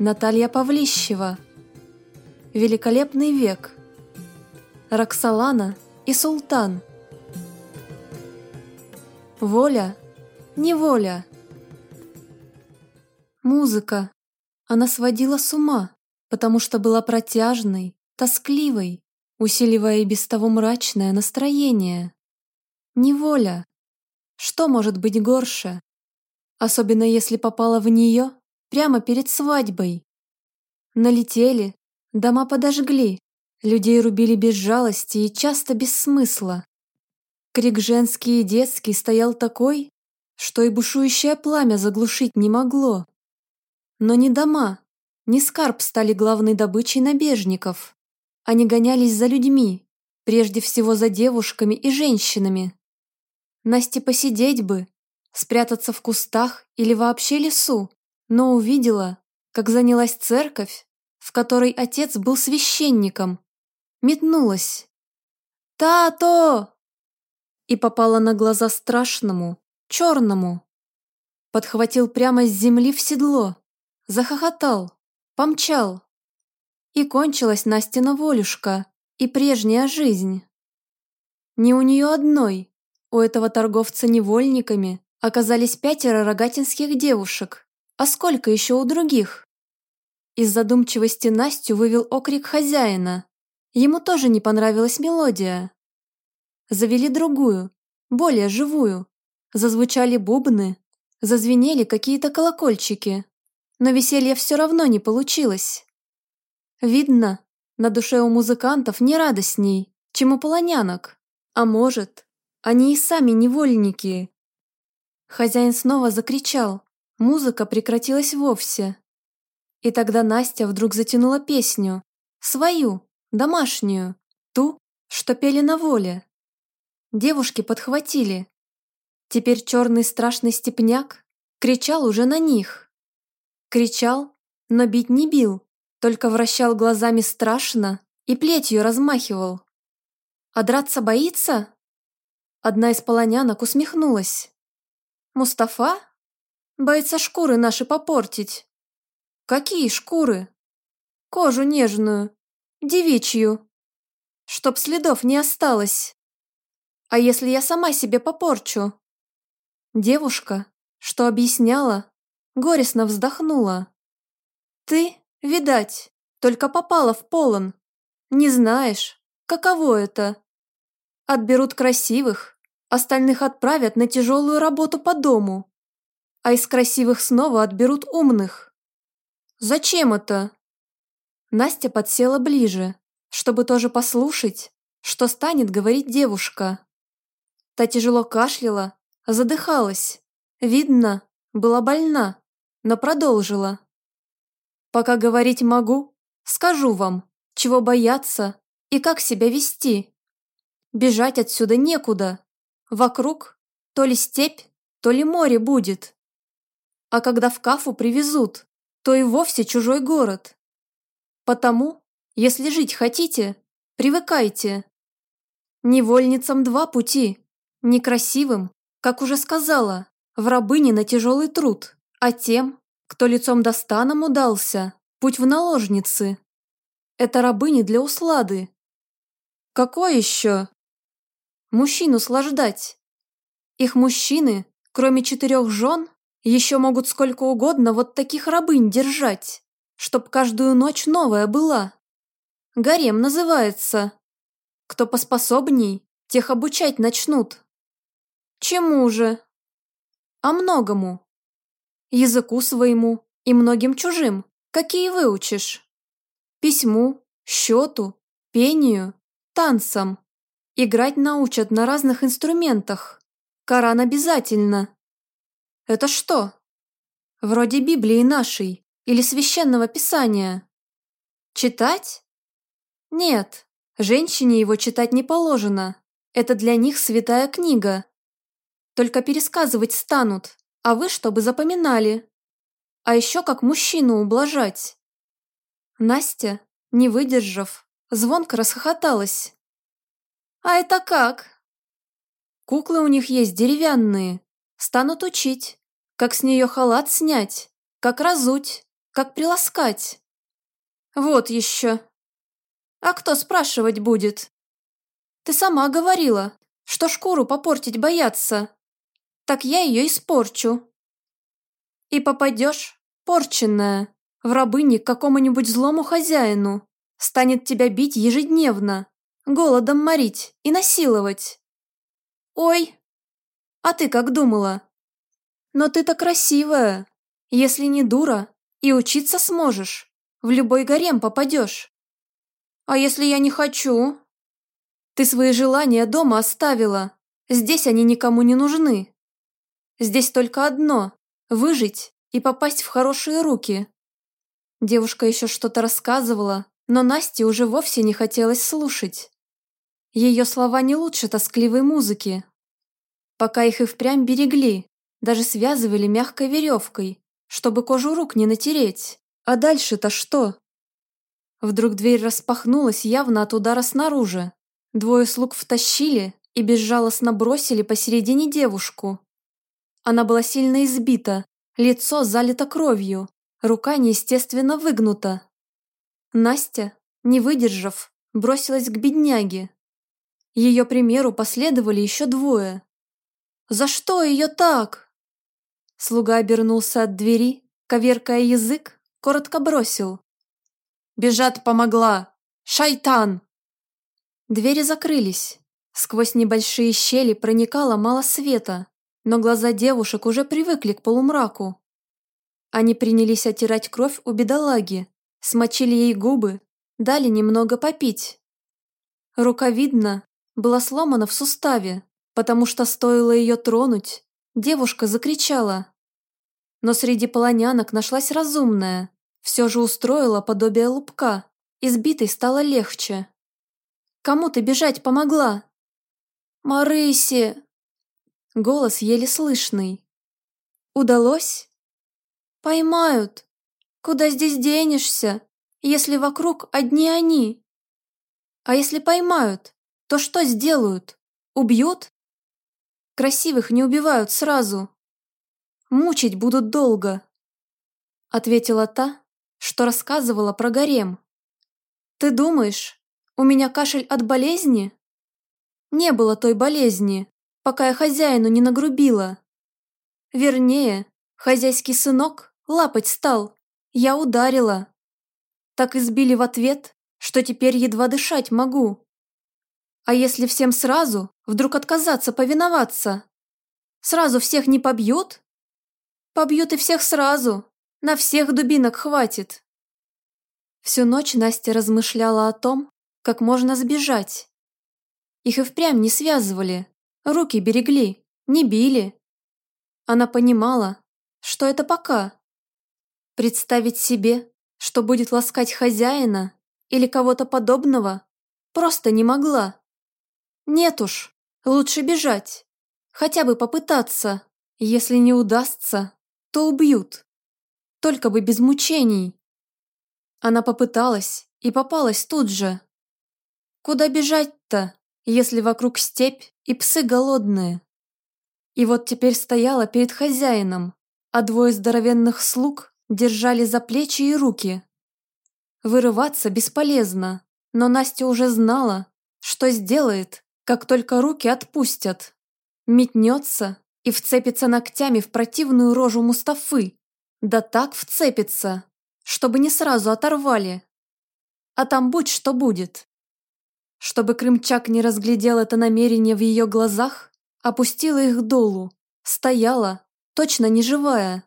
Наталья Павлищева. Великолепный век. Роксолана и Султан. Воля, неволя. Музыка. Она сводила с ума, потому что была протяжной, тоскливой, усиливая и без того мрачное настроение. Неволя. Что может быть горше? Особенно если попала в нее прямо перед свадьбой. Налетели, дома подожгли, людей рубили без жалости и часто без смысла. Крик женский и детский стоял такой, что и бушующее пламя заглушить не могло. Но не дома, не скарб стали главной добычей набежников. Они гонялись за людьми, прежде всего за девушками и женщинами. Насте посидеть бы, спрятаться в кустах или вообще лесу, но увидела, как занялась церковь, в которой отец был священником. Метнулась. «Тато!» И попала на глаза страшному, черному. Подхватил прямо с земли в седло, захохотал, помчал. И кончилась Настина волюшка и прежняя жизнь. Не у нее одной, у этого торговца невольниками оказались пятеро рогатинских девушек, а сколько еще у других? Из задумчивости Настю вывел окрик хозяина. Ему тоже не понравилась мелодия. Завели другую, более живую. Зазвучали бубны, зазвенели какие-то колокольчики. Но веселья все равно не получилось. Видно, на душе у музыкантов не радостней, чем у полонянок. А может, они и сами невольники. Хозяин снова закричал, Музыка прекратилась вовсе. И тогда Настя вдруг затянула песню. Свою, домашнюю, ту, что пели на воле. Девушки подхватили. Теперь черный страшный степняк кричал уже на них. Кричал, но бить не бил, только вращал глазами страшно и плетью размахивал. А драться боится? Одна из полонянок усмехнулась. «Мустафа?» Боится шкуры наши попортить. Какие шкуры? Кожу нежную, девичью. Чтоб следов не осталось. А если я сама себе попорчу? Девушка, что объясняла, горестно вздохнула. Ты, видать, только попала в полон. Не знаешь, каково это. Отберут красивых, остальных отправят на тяжелую работу по дому а из красивых снова отберут умных. Зачем это? Настя подсела ближе, чтобы тоже послушать, что станет говорить девушка. Та тяжело кашляла, задыхалась. Видно, была больна, но продолжила. Пока говорить могу, скажу вам, чего бояться и как себя вести. Бежать отсюда некуда. Вокруг то ли степь, то ли море будет. А когда в Кафу привезут, то и вовсе чужой город. Потому, если жить хотите, привыкайте. Невольницам два пути. Некрасивым, как уже сказала, в рабыне на тяжелый труд, а тем, кто лицом до станом удался, путь в наложницы. Это рабыни для услады. Какой еще? Мужчин услаждать. Их мужчины, кроме четырех жен, еще могут сколько угодно вот таких рабынь держать, чтоб каждую ночь новая была. Гарем называется. Кто поспособней, тех обучать начнут. Чему же? А многому. Языку своему и многим чужим, какие выучишь. Письму, счету, пению, танцам. Играть научат на разных инструментах. Коран обязательно. Это что? Вроде Библии нашей или священного писания. Читать? Нет, женщине его читать не положено. Это для них святая книга. Только пересказывать станут, а вы чтобы запоминали. А еще как мужчину ублажать. Настя, не выдержав, звонко расхохоталась. «А это как?» «Куклы у них есть деревянные, станут учить. Как с нее халат снять, как разуть, как приласкать. Вот еще. А кто спрашивать будет? Ты сама говорила, что шкуру попортить боятся. Так я ее испорчу. И попадешь, порченная, в рабыни к какому-нибудь злому хозяину. Станет тебя бить ежедневно, голодом морить и насиловать. Ой, а ты как думала? Но ты-то красивая. Если не дура, и учиться сможешь. В любой гарем попадешь. А если я не хочу? Ты свои желания дома оставила. Здесь они никому не нужны. Здесь только одно – выжить и попасть в хорошие руки. Девушка еще что-то рассказывала, но Насте уже вовсе не хотелось слушать. Ее слова не лучше тоскливой музыки. Пока их и впрямь берегли, даже связывали мягкой веревкой, чтобы кожу рук не натереть. А дальше-то что? Вдруг дверь распахнулась явно от удара снаружи. Двое слуг втащили и безжалостно бросили посередине девушку. Она была сильно избита, лицо залито кровью, рука неестественно выгнута. Настя, не выдержав, бросилась к бедняге. Ее примеру последовали еще двое. «За что ее так?» Слуга обернулся от двери, коверкая язык, коротко бросил. «Бежать помогла! Шайтан!» Двери закрылись. Сквозь небольшие щели проникало мало света, но глаза девушек уже привыкли к полумраку. Они принялись оттирать кровь у бедолаги, смочили ей губы, дали немного попить. Рука, видно, была сломана в суставе, потому что стоило ее тронуть, Девушка закричала. Но среди полонянок нашлась разумная. Все же устроила подобие лупка. Избитой стало легче. «Кому ты бежать помогла?» «Марысе!» Голос еле слышный. «Удалось?» «Поймают. Куда здесь денешься, если вокруг одни они?» «А если поймают, то что сделают? Убьют?» Красивых не убивают сразу. Мучить будут долго. Ответила та, что рассказывала про гарем. Ты думаешь, у меня кашель от болезни? Не было той болезни, пока я хозяину не нагрубила. Вернее, хозяйский сынок лапать стал, я ударила. Так избили в ответ, что теперь едва дышать могу. А если всем сразу, вдруг отказаться повиноваться? Сразу всех не побьют? Побьют и всех сразу. На всех дубинок хватит. Всю ночь Настя размышляла о том, как можно сбежать. Их и впрямь не связывали, руки берегли, не били. Она понимала, что это пока. Представить себе, что будет ласкать хозяина или кого-то подобного, просто не могла. Нет уж, лучше бежать. Хотя бы попытаться. Если не удастся, то убьют. Только бы без мучений. Она попыталась и попалась тут же. Куда бежать-то, если вокруг степь и псы голодные? И вот теперь стояла перед хозяином, а двое здоровенных слуг держали за плечи и руки. Вырываться бесполезно, но Настя уже знала, что сделает, как только руки отпустят. Метнется и вцепится ногтями в противную рожу Мустафы. Да так вцепится, чтобы не сразу оторвали. А там будь что будет. Чтобы Крымчак не разглядел это намерение в ее глазах, опустила их долу, стояла, точно не живая.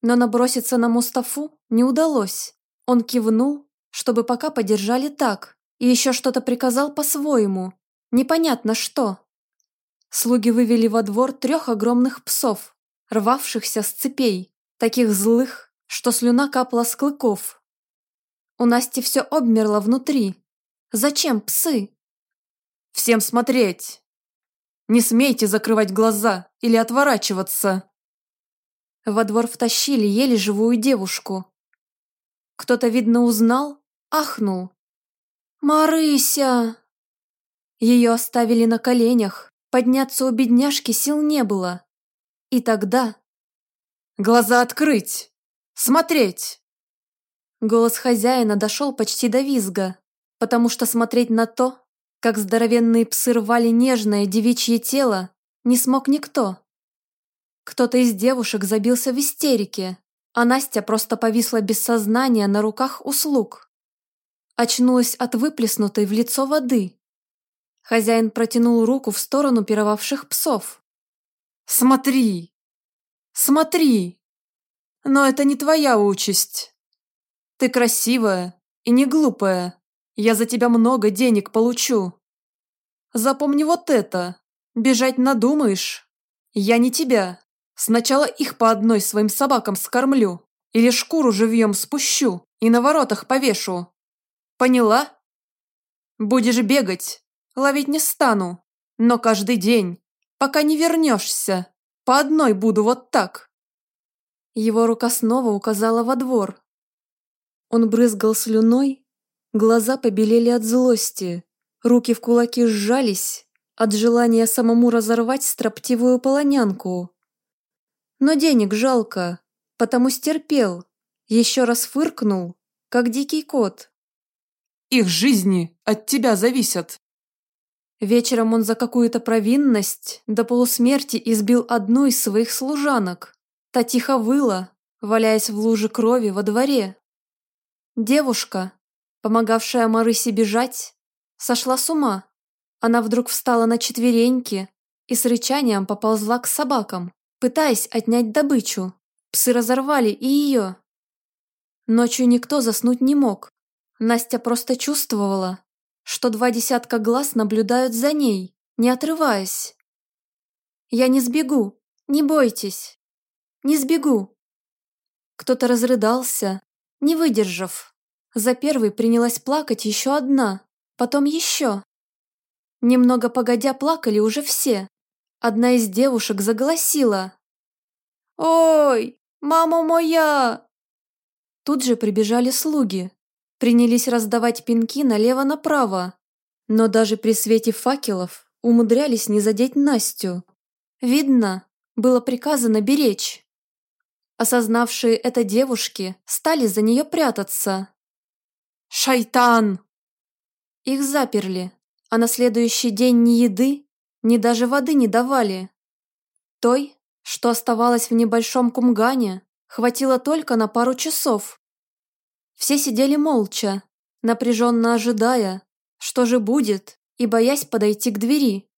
Но наброситься на Мустафу не удалось. Он кивнул, чтобы пока подержали так, и еще что-то приказал по-своему, Непонятно что. Слуги вывели во двор трех огромных псов, рвавшихся с цепей, таких злых, что слюна капала с клыков. У Насти все обмерло внутри. Зачем псы? «Всем смотреть! Не смейте закрывать глаза или отворачиваться!» Во двор втащили еле живую девушку. Кто-то, видно, узнал, ахнул. «Марыся!» Ее оставили на коленях, подняться у бедняжки сил не было. И тогда... «Глаза открыть! Смотреть!» Голос хозяина дошел почти до визга, потому что смотреть на то, как здоровенные псы рвали нежное девичье тело, не смог никто. Кто-то из девушек забился в истерике, а Настя просто повисла без сознания на руках услуг. Очнулась от выплеснутой в лицо воды. Хозяин протянул руку в сторону пировавших псов. «Смотри! Смотри! Но это не твоя участь. Ты красивая и не глупая. Я за тебя много денег получу. Запомни вот это. Бежать надумаешь? Я не тебя. Сначала их по одной своим собакам скормлю, или шкуру живьем спущу и на воротах повешу. Поняла? Будешь бегать, ловить не стану, но каждый день, пока не вернешься, по одной буду вот так. Его рука снова указала во двор. Он брызгал слюной, глаза побелели от злости, руки в кулаки сжались от желания самому разорвать строптивую полонянку. Но денег жалко, потому стерпел, еще раз фыркнул, как дикий кот. Их жизни от тебя зависят. Вечером он за какую-то провинность до полусмерти избил одну из своих служанок. Та тихо выла, валяясь в луже крови во дворе. Девушка, помогавшая Марысе бежать, сошла с ума. Она вдруг встала на четвереньки и с рычанием поползла к собакам пытаясь отнять добычу. Псы разорвали и ее. Ночью никто заснуть не мог. Настя просто чувствовала, что два десятка глаз наблюдают за ней, не отрываясь. «Я не сбегу, не бойтесь, не сбегу». Кто-то разрыдался, не выдержав. За первой принялась плакать еще одна, потом еще. Немного погодя плакали уже все. Одна из девушек заголосила. «Ой, мама моя!» Тут же прибежали слуги, принялись раздавать пинки налево-направо, но даже при свете факелов умудрялись не задеть Настю. Видно, было приказано беречь. Осознавшие это девушки стали за нее прятаться. «Шайтан!» Их заперли, а на следующий день ни еды, ни даже воды не давали. Той, что оставалось в небольшом кумгане, хватило только на пару часов. Все сидели молча, напряженно ожидая, что же будет, и боясь подойти к двери.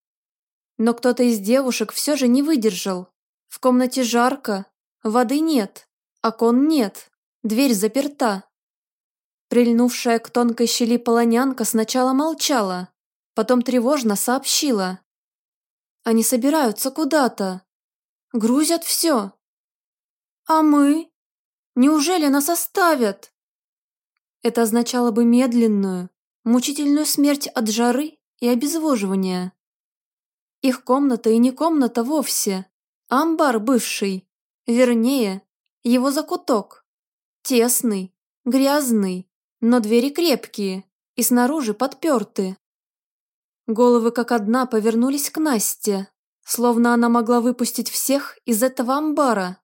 Но кто-то из девушек все же не выдержал. В комнате жарко, воды нет, окон нет, дверь заперта. Прильнувшая к тонкой щели полонянка сначала молчала, потом тревожно сообщила. Они собираются куда-то. Грузят все. А мы? Неужели нас оставят? Это означало бы медленную, мучительную смерть от жары и обезвоживания. Их комната и не комната вовсе, а амбар бывший, вернее, его закуток. Тесный, грязный, но двери крепкие и снаружи подперты. Головы как одна повернулись к Насте, словно она могла выпустить всех из этого амбара.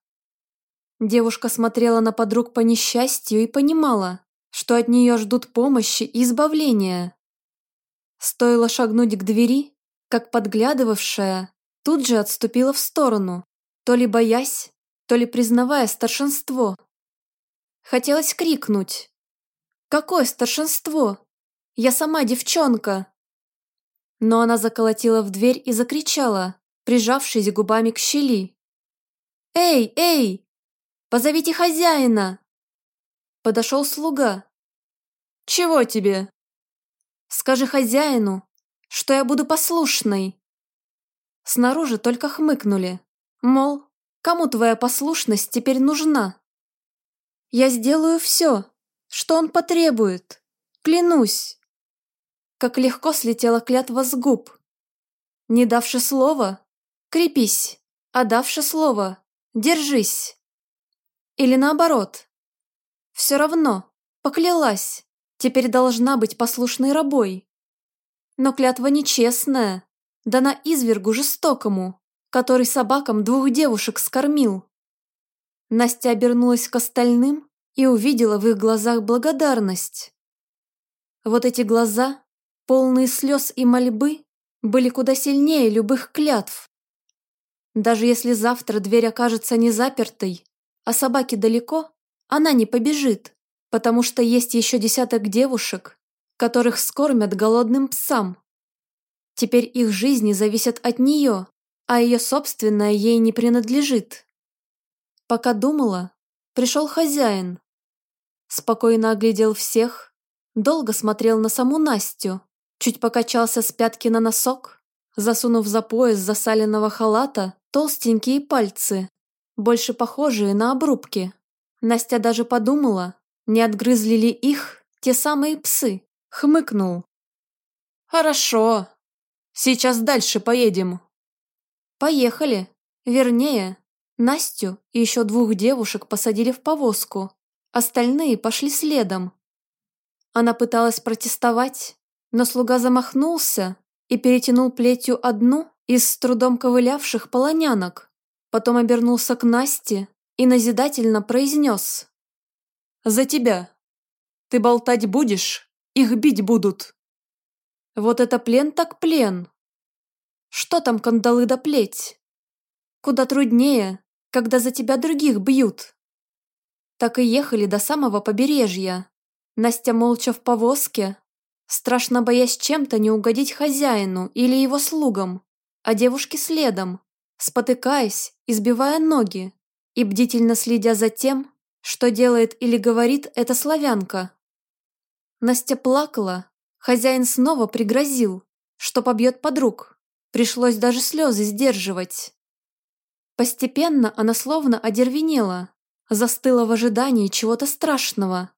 Девушка смотрела на подруг по несчастью и понимала, что от нее ждут помощи и избавления. Стоило шагнуть к двери, как подглядывавшая тут же отступила в сторону, то ли боясь, то ли признавая старшинство. Хотелось крикнуть. «Какое старшинство? Я сама девчонка!» Но она заколотила в дверь и закричала, прижавшись губами к щели. «Эй, эй! Позовите хозяина!» Подошел слуга. «Чего тебе?» «Скажи хозяину, что я буду послушной». Снаружи только хмыкнули, мол, кому твоя послушность теперь нужна? «Я сделаю все, что он потребует, клянусь» как легко слетела клятва с губ. Не давши слова, крепись, а давши слово, держись. Или наоборот. Все равно, поклялась, теперь должна быть послушной рабой. Но клятва нечестная, дана извергу жестокому, который собакам двух девушек скормил. Настя обернулась к остальным и увидела в их глазах благодарность. Вот эти глаза, полные слез и мольбы, были куда сильнее любых клятв. Даже если завтра дверь окажется не запертой, а собаки далеко, она не побежит, потому что есть еще десяток девушек, которых скормят голодным псам. Теперь их жизни зависят от нее, а ее собственная ей не принадлежит. Пока думала, пришел хозяин. Спокойно оглядел всех, долго смотрел на саму Настю, чуть покачался с пятки на носок, засунув за пояс засаленного халата толстенькие пальцы, больше похожие на обрубки. Настя даже подумала, не отгрызли ли их те самые псы. Хмыкнул. «Хорошо. Сейчас дальше поедем». Поехали. Вернее, Настю и еще двух девушек посадили в повозку. Остальные пошли следом. Она пыталась протестовать, но слуга замахнулся и перетянул плетью одну из с трудом ковылявших полонянок. Потом обернулся к Насте и назидательно произнес. «За тебя. Ты болтать будешь, их бить будут». Вот это плен так плен. Что там кандалы да плеть? Куда труднее, когда за тебя других бьют. Так и ехали до самого побережья. Настя молча в повозке, страшно боясь чем-то не угодить хозяину или его слугам, а девушки следом, спотыкаясь, избивая ноги и бдительно следя за тем, что делает или говорит эта славянка. Настя плакала, хозяин снова пригрозил, что побьет подруг. Пришлось даже слезы сдерживать. Постепенно она словно одервенела, застыла в ожидании чего-то страшного.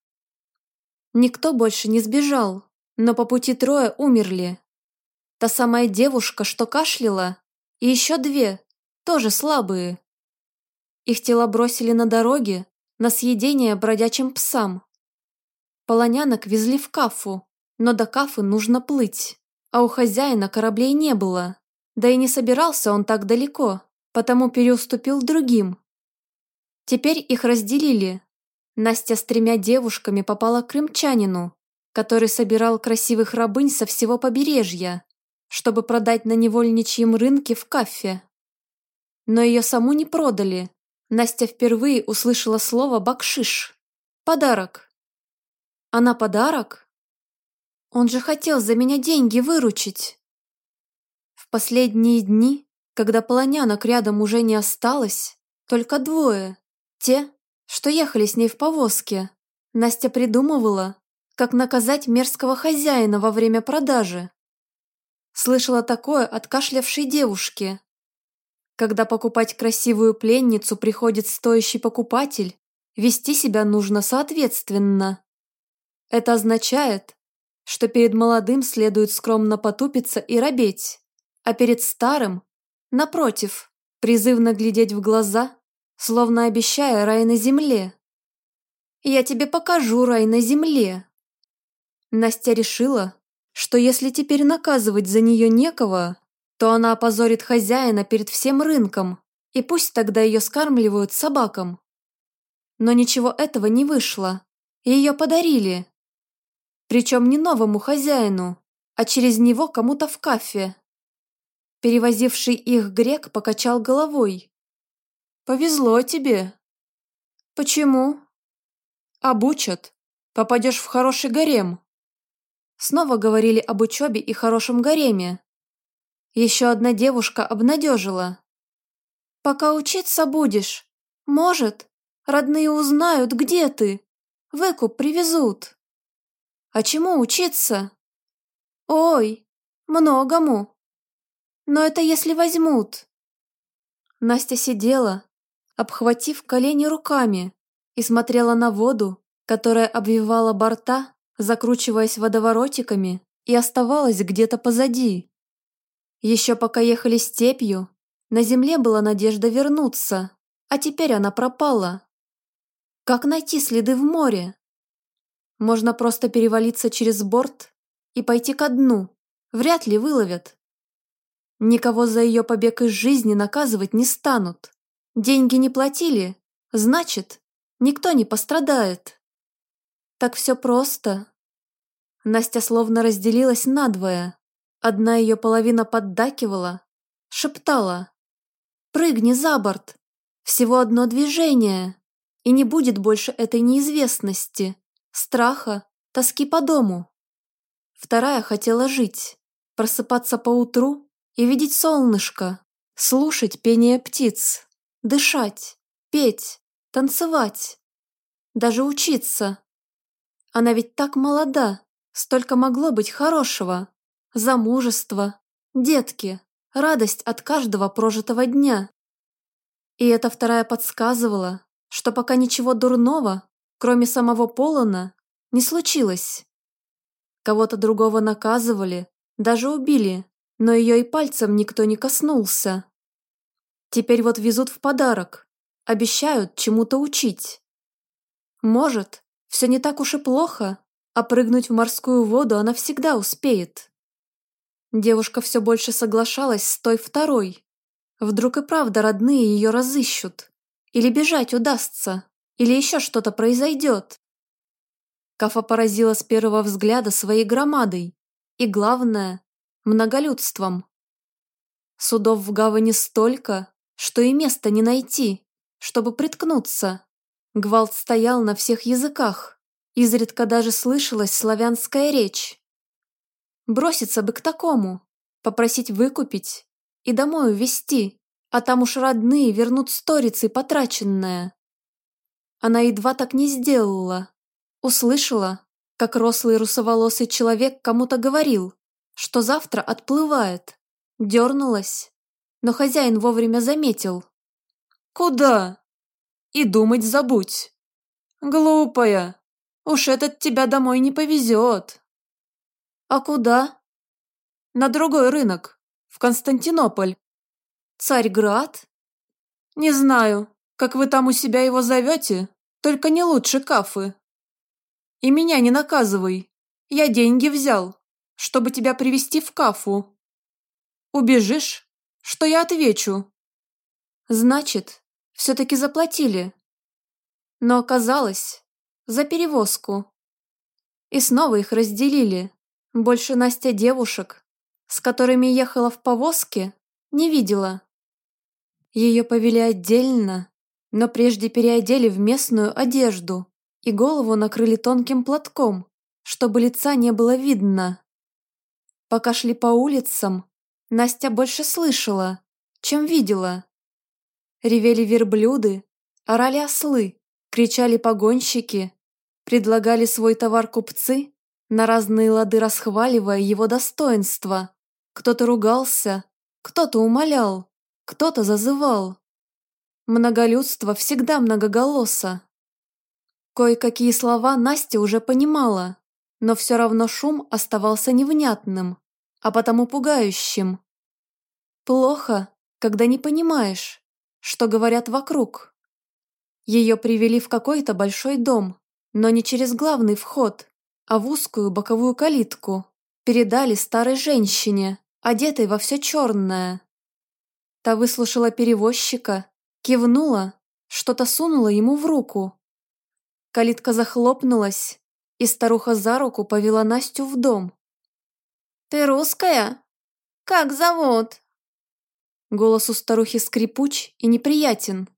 Никто больше не сбежал, но по пути трое умерли. Та самая девушка, что кашляла, и еще две, тоже слабые. Их тела бросили на дороге, на съедение бродячим псам. Полонянок везли в Кафу, но до Кафы нужно плыть, а у хозяина кораблей не было. Да и не собирался он так далеко, потому переуступил другим. Теперь их разделили. Настя с тремя девушками попала к крымчанину, который собирал красивых рабынь со всего побережья, чтобы продать на невольничьем рынке в кафе. Но ее саму не продали. Настя впервые услышала слово «бакшиш» – «подарок». Она подарок? Он же хотел за меня деньги выручить. Последние дни, когда полонянок рядом уже не осталось, только двое, те, что ехали с ней в повозке, Настя придумывала, как наказать мерзкого хозяина во время продажи. Слышала такое от кашлявшей девушки. Когда покупать красивую пленницу приходит стоящий покупатель, вести себя нужно соответственно. Это означает, что перед молодым следует скромно потупиться и робеть а перед старым, напротив, призывно глядеть в глаза, словно обещая рай на земле. «Я тебе покажу рай на земле». Настя решила, что если теперь наказывать за нее некого, то она опозорит хозяина перед всем рынком, и пусть тогда ее скармливают собакам. Но ничего этого не вышло, ее подарили. Причем не новому хозяину, а через него кому-то в кафе. Перевозивший их грек покачал головой. «Повезло тебе». «Почему?» «Обучат. Попадешь в хороший гарем». Снова говорили об учебе и хорошем гареме. Еще одна девушка обнадежила. «Пока учиться будешь. Может, родные узнают, где ты. Выкуп привезут». «А чему учиться?» «Ой, многому. Но это если возьмут. Настя сидела, обхватив колени руками, и смотрела на воду, которая обвивала борта, закручиваясь водоворотиками, и оставалась где-то позади. Еще пока ехали степью, на земле была надежда вернуться, а теперь она пропала. Как найти следы в море? Можно просто перевалиться через борт и пойти ко дну. Вряд ли выловят. Никого за ее побег из жизни наказывать не станут. Деньги не платили, значит, Никто не пострадает. Так все просто. Настя словно разделилась надвое. Одна ее половина поддакивала, шептала. «Прыгни за борт! Всего одно движение, и не будет больше этой неизвестности, страха, тоски по дому». Вторая хотела жить, просыпаться по утру и видеть солнышко, слушать пение птиц, дышать, петь, танцевать, даже учиться. Она ведь так молода, столько могло быть хорошего. Замужество, детки, радость от каждого прожитого дня. И эта вторая подсказывала, что пока ничего дурного, кроме самого Полона, не случилось. Кого-то другого наказывали, даже убили, но ее и пальцем никто не коснулся. Теперь вот везут в подарок, обещают чему-то учить. Может, все не так уж и плохо, а прыгнуть в морскую воду она всегда успеет. Девушка все больше соглашалась с той второй. Вдруг и правда родные ее разыщут. Или бежать удастся, или еще что-то произойдет. Кафа поразила с первого взгляда своей громадой и, главное, многолюдством. Судов в гавани столько, что и места не найти, чтобы приткнуться. Гвалт стоял на всех языках, изредка даже слышалась славянская речь. Броситься бы к такому, попросить выкупить и домой увезти, а там уж родные вернут сторицей потраченное. Она едва так не сделала. Услышала, как рослый русоволосый человек кому-то говорил, что завтра отплывает. Дернулась, но хозяин вовремя заметил. «Куда?» «И думать забудь. Глупая, уж этот тебя домой не повезет». «А куда?» «На другой рынок, в Константинополь». «Царьград?» «Не знаю, как вы там у себя его зовете, только не лучше кафы. И меня не наказывай, я деньги взял, чтобы тебя привести в кафу. Убежишь, что я отвечу?» «Значит, все-таки заплатили. Но оказалось, за перевозку. И снова их разделили. Больше Настя девушек, с которыми ехала в повозке, не видела. Ее повели отдельно, но прежде переодели в местную одежду и голову накрыли тонким платком, чтобы лица не было видно. Пока шли по улицам, Настя больше слышала, чем видела. Ревели верблюды, орали ослы, кричали погонщики, предлагали свой товар купцы, на разные лады расхваливая его достоинства. Кто-то ругался, кто-то умолял, кто-то зазывал. Многолюдство всегда многоголосо. Кое-какие слова Настя уже понимала, но все равно шум оставался невнятным, а потому пугающим. Плохо, когда не понимаешь, что говорят вокруг. Ее привели в какой-то большой дом, но не через главный вход, а в узкую боковую калитку. Передали старой женщине, одетой во все черное. Та выслушала перевозчика, кивнула, что-то сунула ему в руку. Калитка захлопнулась, и старуха за руку повела Настю в дом. «Ты русская? Как зовут?» Голос у старухи скрипуч и неприятен.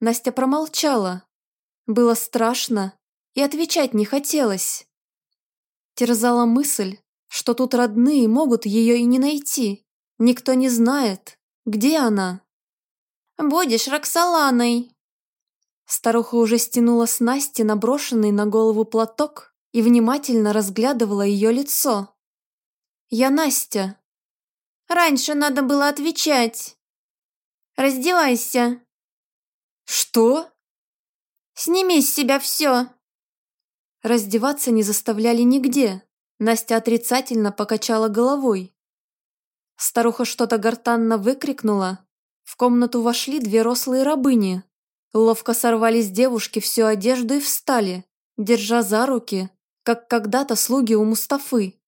Настя промолчала. Было страшно, и отвечать не хотелось. Терзала мысль, что тут родные могут ее и не найти. Никто не знает, где она. «Будешь Роксоланой!» Старуха уже стянула с Насти наброшенный на голову платок и внимательно разглядывала ее лицо. «Я Настя», Раньше надо было отвечать. Раздевайся. Что? Сними с себя все. Раздеваться не заставляли нигде. Настя отрицательно покачала головой. Старуха что-то гортанно выкрикнула. В комнату вошли две рослые рабыни. Ловко сорвали с девушки всю одежду и встали, держа за руки, как когда-то слуги у Мустафы.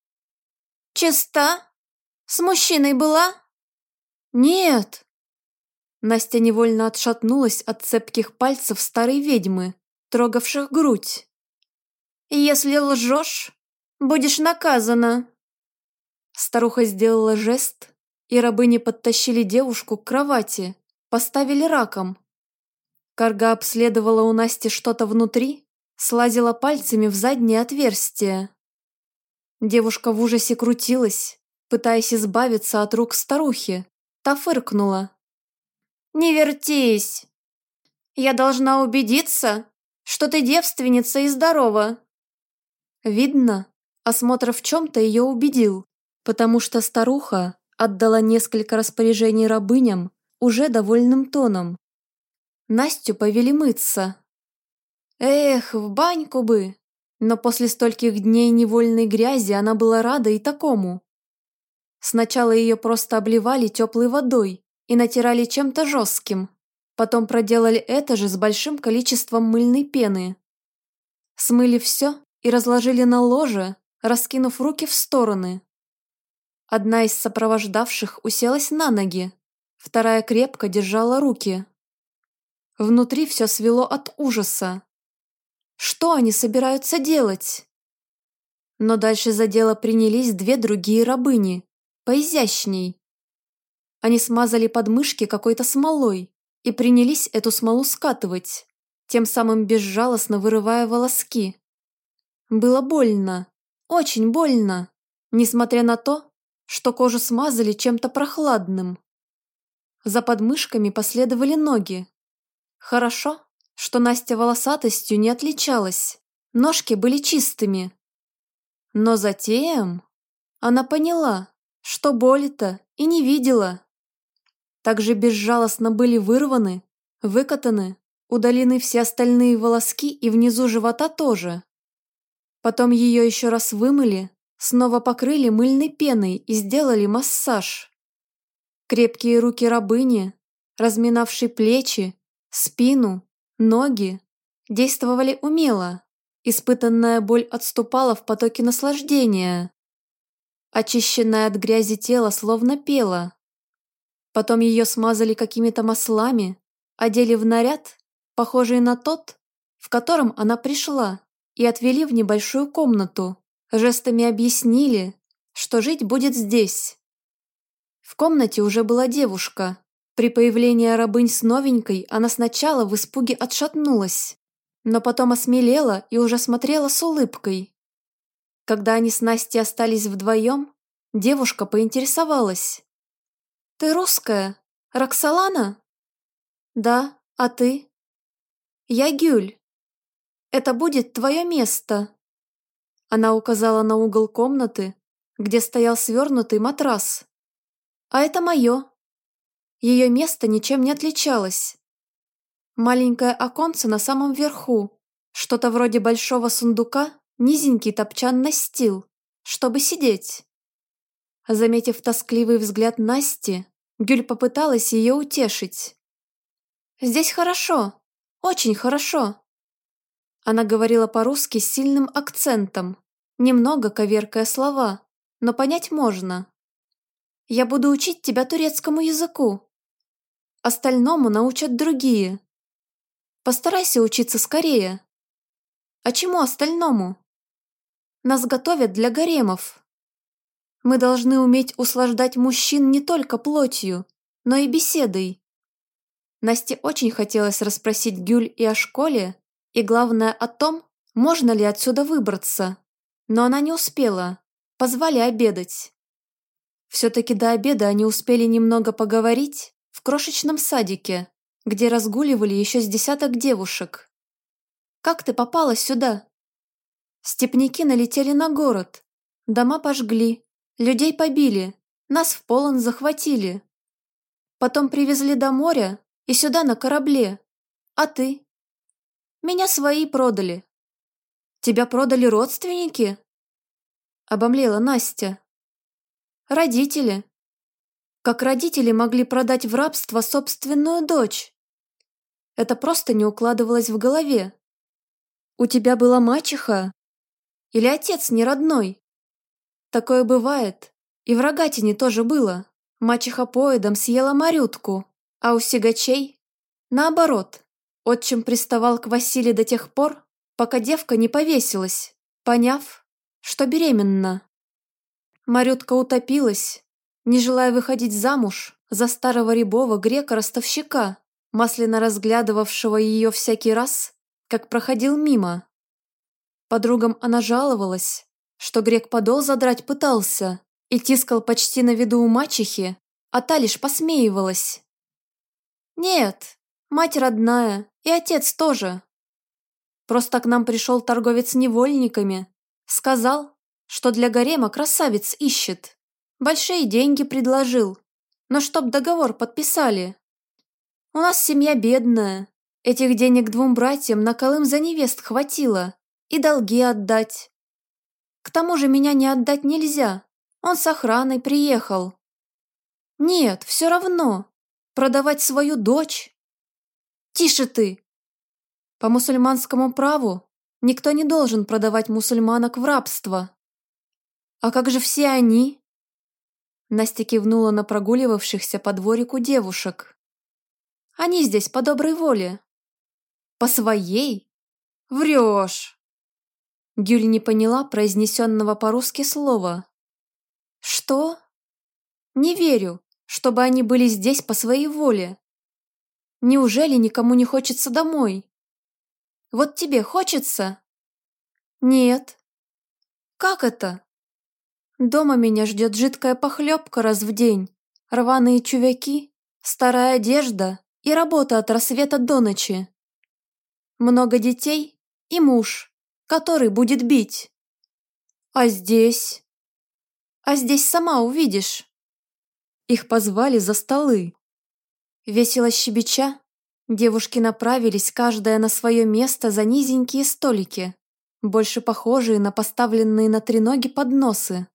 «Чиста?» С мужчиной была? Нет. Настя невольно отшатнулась от цепких пальцев старой ведьмы, трогавших грудь. «Если лжешь, будешь наказана!» Старуха сделала жест, и рабыни подтащили девушку к кровати, поставили раком. Карга обследовала у Насти что-то внутри, слазила пальцами в заднее отверстие. Девушка в ужасе крутилась, пытаясь избавиться от рук старухи. Та фыркнула. «Не вертись! Я должна убедиться, что ты девственница и здорова!» Видно, осмотр в чем-то ее убедил, потому что старуха отдала несколько распоряжений рабыням уже довольным тоном. Настю повели мыться. Эх, в баньку бы! Но после стольких дней невольной грязи она была рада и такому. Сначала ее просто обливали теплой водой и натирали чем-то жестким. Потом проделали это же с большим количеством мыльной пены. Смыли все и разложили на ложе, раскинув руки в стороны. Одна из сопровождавших уселась на ноги, вторая крепко держала руки. Внутри все свело от ужаса. Что они собираются делать? Но дальше за дело принялись две другие рабыни, поизящней. Они смазали подмышки какой-то смолой и принялись эту смолу скатывать, тем самым безжалостно вырывая волоски. Было больно, очень больно, несмотря на то, что кожу смазали чем-то прохладным. За подмышками последовали ноги. Хорошо, что Настя волосатостью не отличалась, ножки были чистыми. Но затем она поняла, что боли-то и не видела. Также безжалостно были вырваны, выкатаны, удалены все остальные волоски и внизу живота тоже. Потом ее еще раз вымыли, снова покрыли мыльной пеной и сделали массаж. Крепкие руки рабыни, разминавшие плечи, спину, ноги, действовали умело. Испытанная боль отступала в потоке наслаждения. Очищенное от грязи тело словно пело. Потом ее смазали какими-то маслами, одели в наряд, похожий на тот, в котором она пришла, и отвели в небольшую комнату. Жестами объяснили, что жить будет здесь. В комнате уже была девушка. При появлении рабынь с новенькой она сначала в испуге отшатнулась, но потом осмелела и уже смотрела с улыбкой. Когда они с Настей остались вдвоем, девушка поинтересовалась. «Ты русская? Роксолана?» «Да, а ты?» «Я Гюль. Это будет твое место». Она указала на угол комнаты, где стоял свернутый матрас. «А это мое». Ее место ничем не отличалось. Маленькое оконце на самом верху, что-то вроде большого сундука, низенький топчан настил, чтобы сидеть. Заметив тоскливый взгляд Насти, Гюль попыталась ее утешить. «Здесь хорошо, очень хорошо». Она говорила по-русски с сильным акцентом, немного коверкая слова, но понять можно. «Я буду учить тебя турецкому языку. Остальному научат другие. Постарайся учиться скорее». «А чему остальному?» «Нас готовят для гаремов». Мы должны уметь услаждать мужчин не только плотью, но и беседой. Насте очень хотелось расспросить Гюль и о школе, и главное о том, можно ли отсюда выбраться. Но она не успела, позвали обедать. Все-таки до обеда они успели немного поговорить в крошечном садике, где разгуливали еще с десяток девушек. «Как ты попала сюда?» Степники налетели на город, дома пожгли, Людей побили, нас в полон захватили. Потом привезли до моря и сюда на корабле. А ты? Меня свои продали. Тебя продали родственники? Обомлела Настя. Родители. Как родители могли продать в рабство собственную дочь? Это просто не укладывалось в голове. У тебя была мачеха? Или отец не родной? Такое бывает. И в Рогатине тоже было. Мачеха поедом съела Марютку, А у сигачей, наоборот, отчим приставал к Василии до тех пор, пока девка не повесилась, поняв, что беременна. Марютка утопилась, не желая выходить замуж за старого рябого грека-ростовщика, масляно разглядывавшего ее всякий раз, как проходил мимо. Подругам она жаловалась, что грек подол задрать пытался и тискал почти на виду у мачехи, а та лишь посмеивалась. «Нет, мать родная и отец тоже. Просто к нам пришел торговец невольниками, сказал, что для гарема красавец ищет. Большие деньги предложил, но чтоб договор подписали. У нас семья бедная, этих денег двум братьям на Колым за невест хватило, и долги отдать. К тому же меня не отдать нельзя, он с охраной приехал. Нет, все равно, продавать свою дочь. Тише ты! По мусульманскому праву никто не должен продавать мусульманок в рабство. А как же все они? Настя кивнула на прогуливавшихся по дворику девушек. Они здесь по доброй воле. По своей? Врешь. Гюль не поняла произнесенного по-русски слова. Что? Не верю, чтобы они были здесь по своей воле. Неужели никому не хочется домой? Вот тебе хочется? Нет. Как это? Дома меня ждет жидкая похлебка раз в день, рваные чувяки, старая одежда и работа от рассвета до ночи. Много детей и муж, который будет бить. А здесь? А здесь сама увидишь. Их позвали за столы. Весело щебеча, девушки направились каждая на свое место за низенькие столики, больше похожие на поставленные на треноги подносы.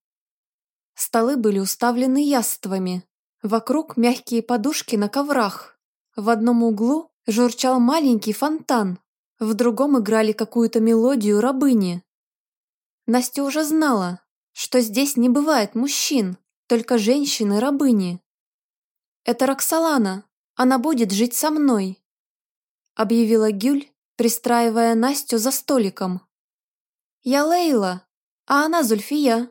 Столы были уставлены яствами. Вокруг мягкие подушки на коврах. В одном углу журчал маленький фонтан. В другом играли какую-то мелодию рабыни. Настя уже знала, что здесь не бывает мужчин, только женщины-рабыни. «Это Роксолана, она будет жить со мной», объявила Гюль, пристраивая Настю за столиком. «Я Лейла, а она Зульфия».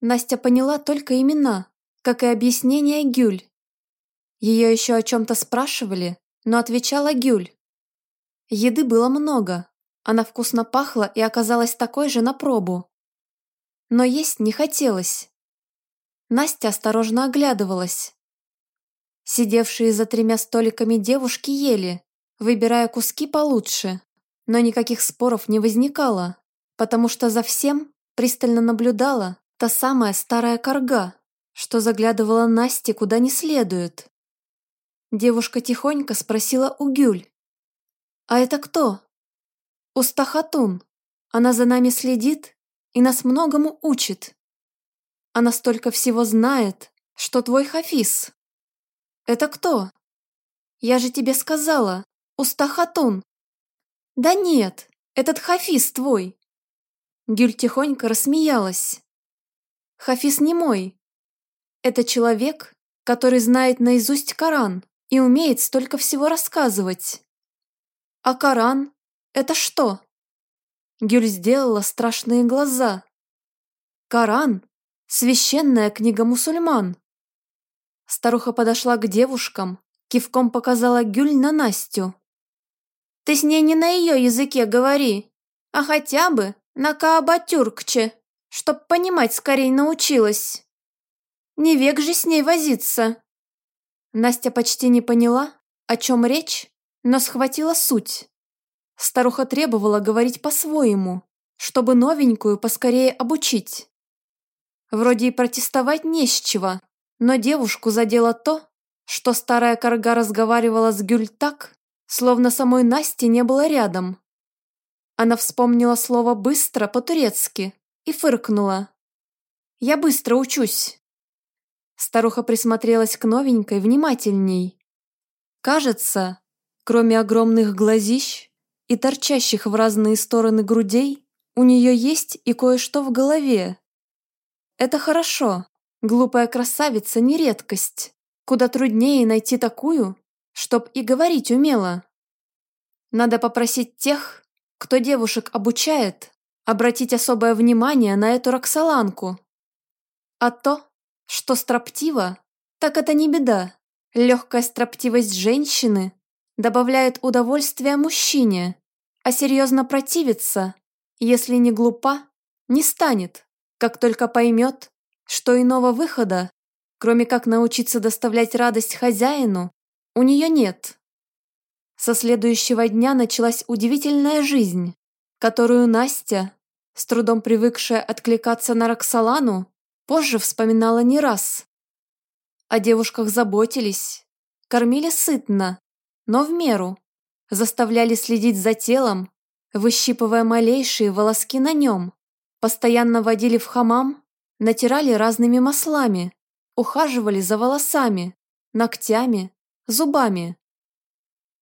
Настя поняла только имена, как и объяснение Гюль. Ее еще о чем-то спрашивали, но отвечала Гюль. Еды было много, она вкусно пахла и оказалась такой же на пробу. Но есть не хотелось. Настя осторожно оглядывалась. Сидевшие за тремя столиками девушки ели, выбирая куски получше, но никаких споров не возникало, потому что за всем пристально наблюдала Та самая старая корга, что заглядывала Насте куда не следует. Девушка тихонько спросила у Гюль. «А это кто?» «Устахатун. Она за нами следит и нас многому учит. Она столько всего знает, что твой Хафиз». «Это кто?» «Я же тебе сказала, Устахатун». «Да нет, этот Хафиз твой». Гюль тихонько рассмеялась. Хафиз не мой. Это человек, который знает наизусть Коран и умеет столько всего рассказывать. А Коран – это что? Гюль сделала страшные глаза. Коран – священная книга мусульман. Старуха подошла к девушкам, кивком показала Гюль на Настю. «Ты с ней не на ее языке говори, а хотя бы на Каабатюркче чтоб понимать скорей научилась. Не век же с ней возиться. Настя почти не поняла, о чем речь, но схватила суть. Старуха требовала говорить по-своему, чтобы новенькую поскорее обучить. Вроде и протестовать не с чего, но девушку задело то, что старая корга разговаривала с Гюль так, словно самой Насти не было рядом. Она вспомнила слово «быстро» по-турецки и фыркнула. «Я быстро учусь». Старуха присмотрелась к новенькой внимательней. Кажется, кроме огромных глазищ и торчащих в разные стороны грудей, у нее есть и кое-что в голове. Это хорошо, глупая красавица не редкость. Куда труднее найти такую, чтоб и говорить умела. Надо попросить тех, кто девушек обучает, обратить особое внимание на эту Роксоланку. А то, что строптиво, так это не беда. Легкая строптивость женщины добавляет удовольствия мужчине, а серьезно противиться, если не глупа, не станет, как только поймет, что иного выхода, кроме как научиться доставлять радость хозяину, у нее нет. Со следующего дня началась удивительная жизнь, которую Настя, с трудом привыкшая откликаться на Роксолану, позже вспоминала не раз. О девушках заботились, кормили сытно, но в меру, заставляли следить за телом, выщипывая малейшие волоски на нем, постоянно водили в хамам, натирали разными маслами, ухаживали за волосами, ногтями, зубами.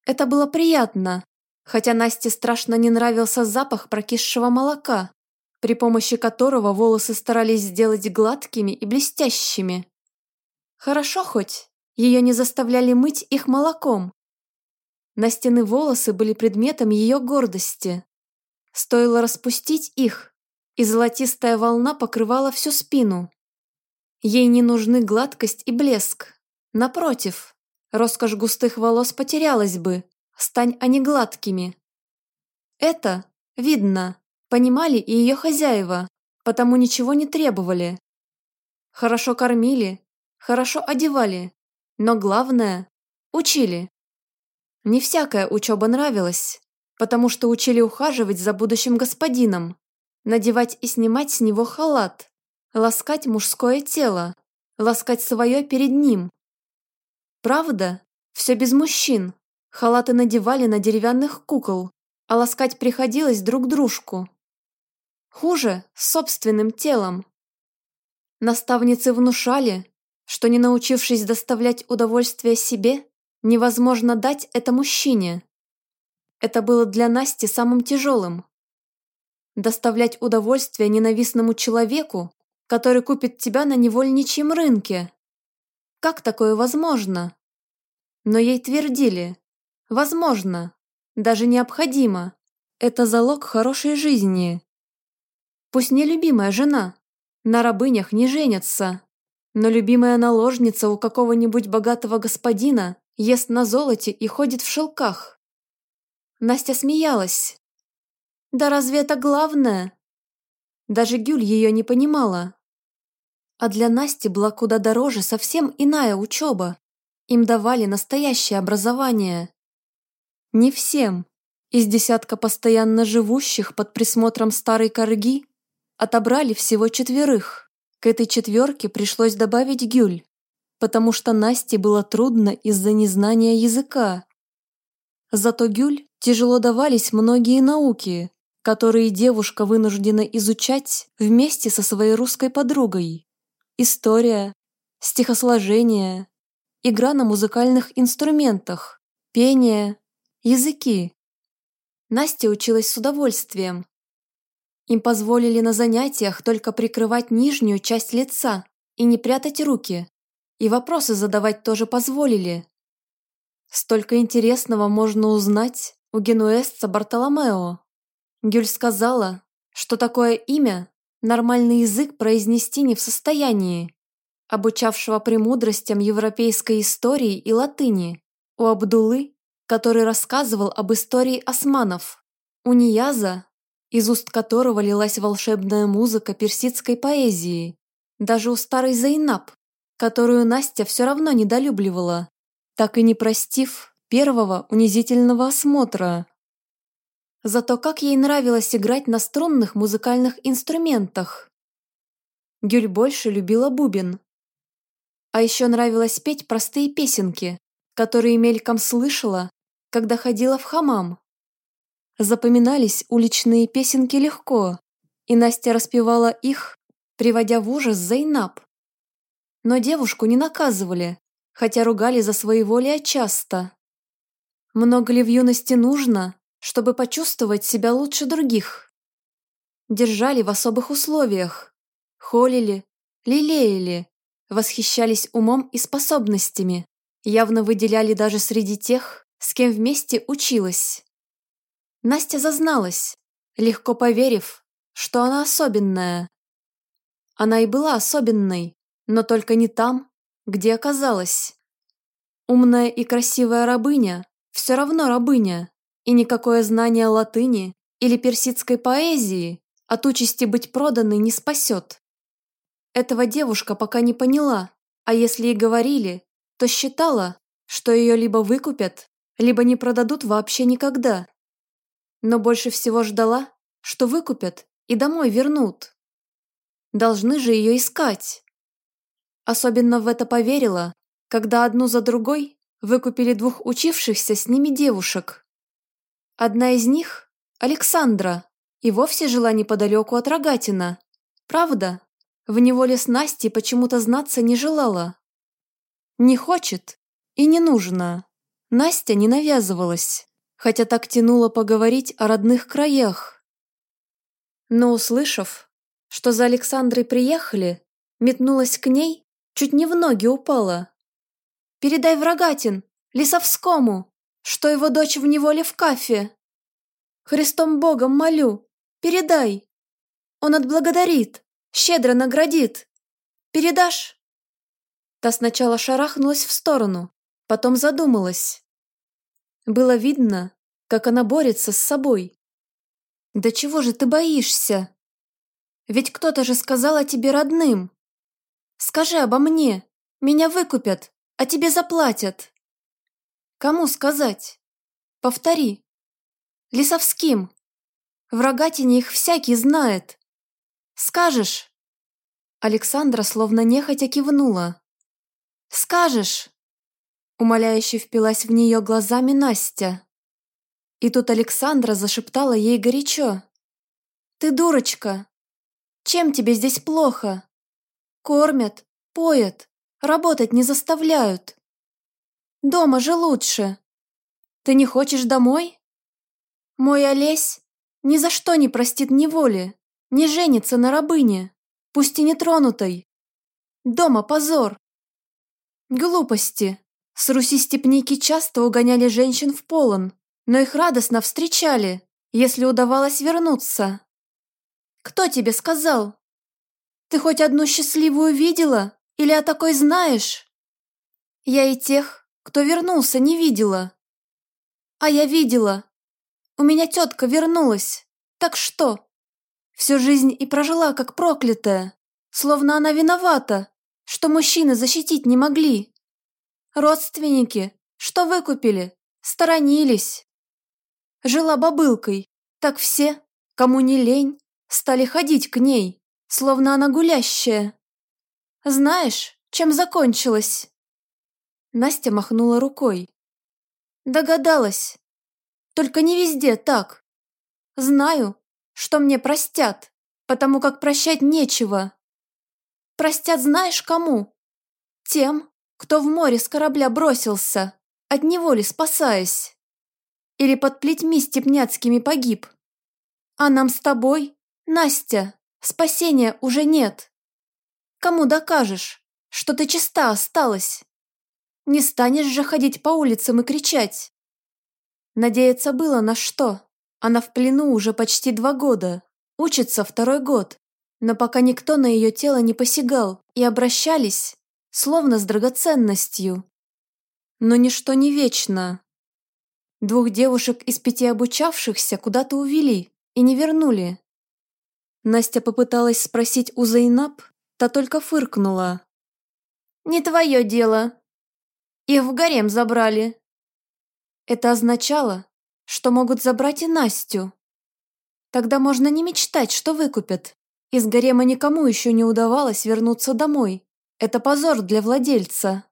Это было приятно, хотя Насте страшно не нравился запах прокисшего молока, при помощи которого волосы старались сделать гладкими и блестящими. Хорошо хоть, ее не заставляли мыть их молоком. Настины волосы были предметом ее гордости. Стоило распустить их, и золотистая волна покрывала всю спину. Ей не нужны гладкость и блеск. Напротив, роскошь густых волос потерялась бы, стань они гладкими. Это, видно, понимали и ее хозяева, потому ничего не требовали. Хорошо кормили, хорошо одевали, но главное – учили. Не всякая учеба нравилась, потому что учили ухаживать за будущим господином, надевать и снимать с него халат, ласкать мужское тело, ласкать свое перед ним. Правда, все без мужчин. Халаты надевали на деревянных кукол, а ласкать приходилось друг дружку. Хуже – с собственным телом. Наставницы внушали, что не научившись доставлять удовольствие себе, невозможно дать это мужчине. Это было для Насти самым тяжелым. Доставлять удовольствие ненавистному человеку, который купит тебя на невольничьем рынке. Как такое возможно? Но ей твердили, возможно, даже необходимо. Это залог хорошей жизни. Пусть не любимая жена, на рабынях не женятся. Но любимая наложница у какого-нибудь богатого господина ест на золоте и ходит в шелках. Настя смеялась. Да разве это главное? Даже Гюль ее не понимала. А для Насти была куда дороже совсем иная учеба. Им давали настоящее образование. Не всем. Из десятка постоянно живущих под присмотром старой корги отобрали всего четверых. К этой четверке пришлось добавить Гюль, потому что Насте было трудно из-за незнания языка. Зато Гюль тяжело давались многие науки, которые девушка вынуждена изучать вместе со своей русской подругой. История, стихосложение, игра на музыкальных инструментах, пение, языки. Настя училась с удовольствием, им позволили на занятиях только прикрывать нижнюю часть лица и не прятать руки. И вопросы задавать тоже позволили. Столько интересного можно узнать у генуэзца Бартоломео. Гюль сказала, что такое имя нормальный язык произнести не в состоянии, обучавшего премудростям европейской истории и латыни, у Абдулы, который рассказывал об истории османов, у Нияза, из уст которого лилась волшебная музыка персидской поэзии, даже у старой Зайнаб, которую Настя все равно недолюбливала, так и не простив первого унизительного осмотра. Зато как ей нравилось играть на струнных музыкальных инструментах. Гюль больше любила бубен. А еще нравилось петь простые песенки, которые мельком слышала, когда ходила в хамам. Запоминались уличные песенки легко, и Настя распевала их, приводя в ужас Зайнаб. Но девушку не наказывали, хотя ругали за своеволие часто. Много ли в юности нужно, чтобы почувствовать себя лучше других? Держали в особых условиях, холили, лелеяли, восхищались умом и способностями, явно выделяли даже среди тех, с кем вместе училась. Настя зазналась, легко поверив, что она особенная. Она и была особенной, но только не там, где оказалась. Умная и красивая рабыня все равно рабыня, и никакое знание латыни или персидской поэзии от участи быть проданной не спасет. Этого девушка пока не поняла, а если и говорили, то считала, что ее либо выкупят, либо не продадут вообще никогда. Но больше всего ждала, что выкупят и домой вернут. Должны же ее искать. Особенно в это поверила, когда одну за другой выкупили двух учившихся с ними девушек. Одна из них, Александра, и вовсе жила неподалеку от Рогатина. Правда, в неволе с Настей почему-то знаться не желала. Не хочет и не нужно. Настя не навязывалась, хотя так тянуло поговорить о родных краях. Но услышав, что за Александрой приехали, метнулась к ней, чуть не в ноги упала. «Передай в Рогатин, Лисовскому, что его дочь в неволе в кафе. Христом Богом молю, передай. Он отблагодарит, щедро наградит. Передашь?» Та сначала шарахнулась в сторону, потом задумалась. Было видно, как она борется с собой. «Да чего же ты боишься? Ведь кто-то же сказал о тебе родным. Скажи обо мне, меня выкупят, а тебе заплатят». Кому сказать? Повтори. Лисовским. В Рогатине их всякий знает. Скажешь? Александра словно нехотя кивнула. Скажешь? Умоляюще впилась в нее глазами Настя. И тут Александра зашептала ей горячо. «Ты дурочка! Чем тебе здесь плохо? Кормят, поят, работать не заставляют. Дома же лучше. Ты не хочешь домой? Мой Олесь ни за что не простит неволи, не женится на рабыне, пусть и не тронутой. Дома позор. Глупости. С Руси степники часто угоняли женщин в полон, но их радостно встречали, если удавалось вернуться. Кто тебе сказал? Ты хоть одну счастливую видела или о такой знаешь? Я и тех, кто вернулся, не видела. А я видела. У меня тетка вернулась. Так что? Всю жизнь и прожила, как проклятая. Словно она виновата, что мужчины защитить не могли. Родственники, что выкупили, сторонились. Жила бабылкой. Так все, кому не лень, стали ходить к ней, словно она гулящая. Знаешь, чем закончилось? Настя махнула рукой. Догадалась. Только не везде так. Знаю, что мне простят, потому как прощать нечего. Простят знаешь кому? Тем, кто в море с корабля бросился, от неволи спасаясь. Или под плетьми степняцкими погиб. А нам с тобой, Настя, спасения уже нет. Кому докажешь, что ты чиста осталась? Не станешь же ходить по улицам и кричать. Надеяться было на что? Она в плену уже почти два года, учится второй год, но пока никто на ее тело не посягал и обращались, словно с драгоценностью. Но ничто не вечно. Двух девушек из пяти обучавшихся куда-то увели и не вернули. Настя попыталась спросить у Зайнаб, та только фыркнула. «Не твое дело», их в гарем забрали. Это означало, что могут забрать и Настю. Тогда можно не мечтать, что выкупят. Из гарема никому еще не удавалось вернуться домой. Это позор для владельца.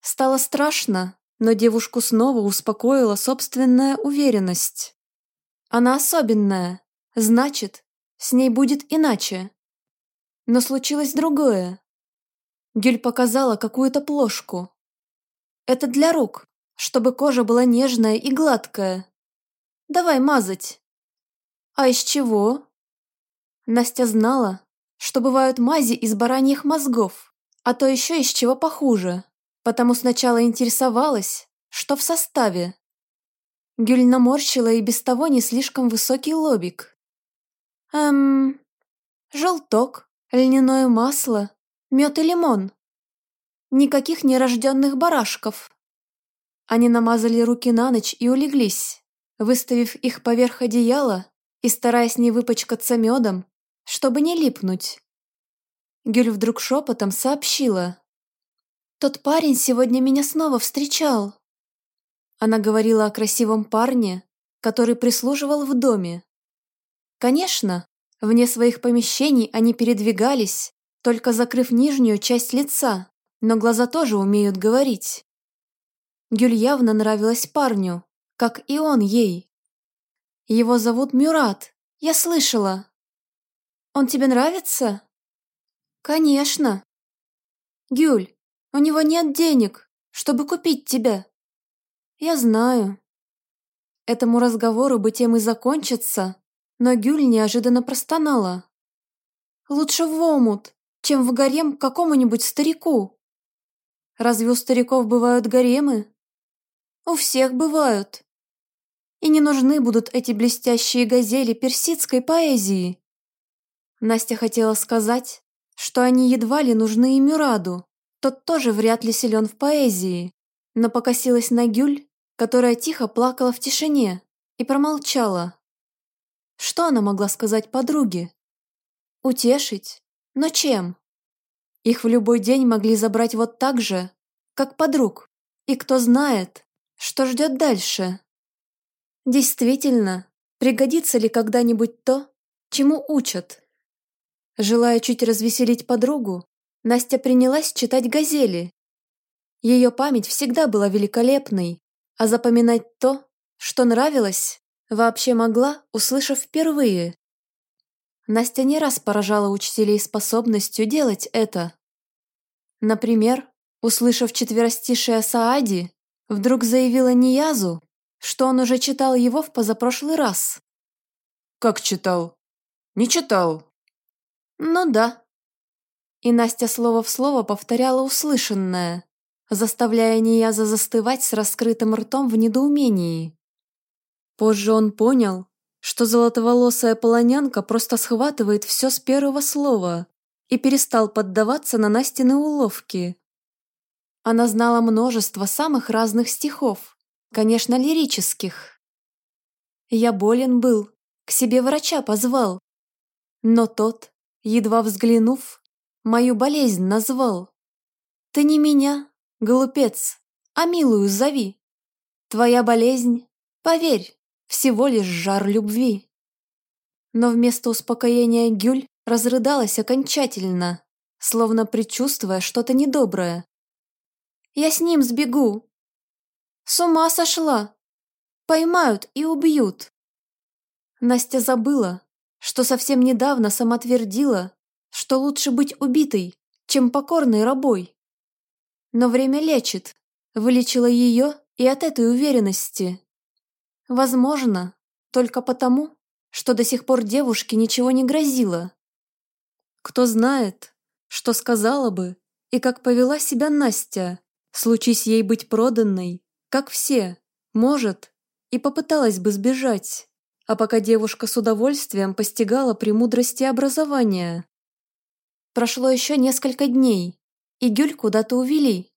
Стало страшно, но девушку снова успокоила собственная уверенность. Она особенная, значит, с ней будет иначе. Но случилось другое. Гюль показала какую-то плошку, это для рук, чтобы кожа была нежная и гладкая. Давай мазать. А из чего? Настя знала, что бывают мази из бараньих мозгов, а то еще из чего похуже, потому сначала интересовалась, что в составе. Гюль наморщила и без того не слишком высокий лобик. Эм, желток, льняное масло, мед и лимон. Никаких нерожденных барашков. Они намазали руки на ночь и улеглись, выставив их поверх одеяла и стараясь не выпачкаться медом, чтобы не липнуть. Гюль вдруг шепотом сообщила. «Тот парень сегодня меня снова встречал». Она говорила о красивом парне, который прислуживал в доме. Конечно, вне своих помещений они передвигались, только закрыв нижнюю часть лица но глаза тоже умеют говорить. Гюль явно нравилась парню, как и он ей. Его зовут Мюрат, я слышала. Он тебе нравится? Конечно. Гюль, у него нет денег, чтобы купить тебя. Я знаю. Этому разговору бы тем и закончится, но Гюль неожиданно простонала. Лучше в омут, чем в гарем к какому-нибудь старику. Разве у стариков бывают гаремы? У всех бывают. И не нужны будут эти блестящие газели персидской поэзии. Настя хотела сказать, что они едва ли нужны и Мюраду, тот тоже вряд ли силен в поэзии, но покосилась на Гюль, которая тихо плакала в тишине, и промолчала. Что она могла сказать подруге? Утешить? Но чем? Их в любой день могли забрать вот так же, как подруг. И кто знает, что ждет дальше. Действительно, пригодится ли когда-нибудь то, чему учат? Желая чуть развеселить подругу, Настя принялась читать газели. Ее память всегда была великолепной, а запоминать то, что нравилось, вообще могла, услышав впервые. Настя не раз поражала учителей способностью делать это. Например, услышав четверостишее Саади, вдруг заявила Ниязу, что он уже читал его в позапрошлый раз. «Как читал? Не читал?» «Ну да». И Настя слово в слово повторяла услышанное, заставляя Нияза застывать с раскрытым ртом в недоумении. Позже он понял, что золотоволосая полонянка просто схватывает все с первого слова и перестал поддаваться на Настины уловки. Она знала множество самых разных стихов, конечно, лирических. Я болен был, к себе врача позвал, но тот, едва взглянув, мою болезнь назвал. Ты не меня, глупец, а милую зови. Твоя болезнь, поверь, всего лишь жар любви. Но вместо успокоения Гюль разрыдалась окончательно, словно предчувствуя что-то недоброе. «Я с ним сбегу!» «С ума сошла! Поймают и убьют!» Настя забыла, что совсем недавно сама твердила, что лучше быть убитой, чем покорной рабой. Но время лечит, вылечило ее и от этой уверенности. Возможно, только потому, что до сих пор девушке ничего не грозило. Кто знает, что сказала бы и как повела себя Настя, случись ей быть проданной, как все, может, и попыталась бы сбежать. А пока девушка с удовольствием постигала премудрости образования. Прошло еще несколько дней, и Гюль куда-то увели.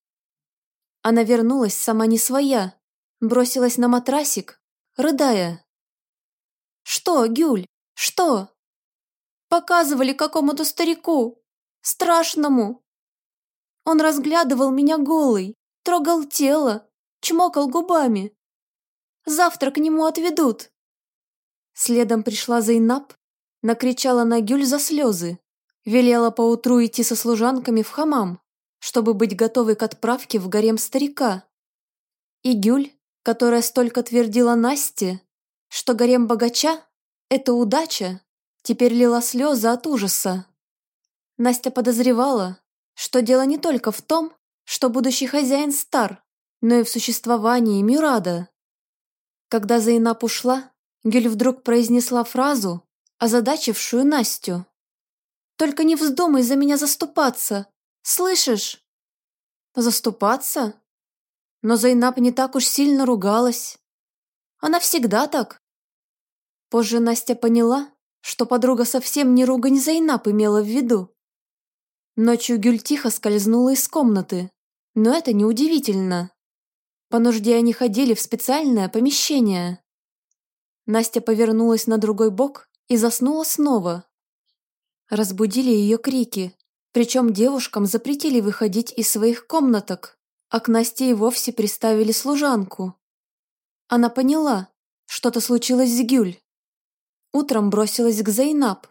Она вернулась сама не своя, бросилась на матрасик, рыдая. «Что, Гюль, что?» Показывали какому-то старику. Страшному. Он разглядывал меня голый, трогал тело, чмокал губами. Завтра к нему отведут. Следом пришла Зайнаб, накричала на Гюль за слезы, велела поутру идти со служанками в хамам, чтобы быть готовой к отправке в гарем старика. И Гюль, которая столько твердила Насте, что гарем богача – это удача, теперь лила слезы от ужаса. Настя подозревала, что дело не только в том, что будущий хозяин стар, но и в существовании Мюрада. Когда Зайнаб ушла, Гюль вдруг произнесла фразу, озадачившую Настю. «Только не вздумай за меня заступаться! Слышишь? Заступаться? Но Зайнаб не так уж сильно ругалась. Она всегда так. Позже Настя поняла, что подруга совсем не ругань Зайнаб имела в виду. Ночью Гюль тихо скользнула из комнаты, но это неудивительно. По нужде они ходили в специальное помещение. Настя повернулась на другой бок и заснула снова. Разбудили ее крики, причем девушкам запретили выходить из своих комнаток, а к Насте и вовсе приставили служанку. Она поняла, что-то случилось с Гюль. Утром бросилась к Зайнаб.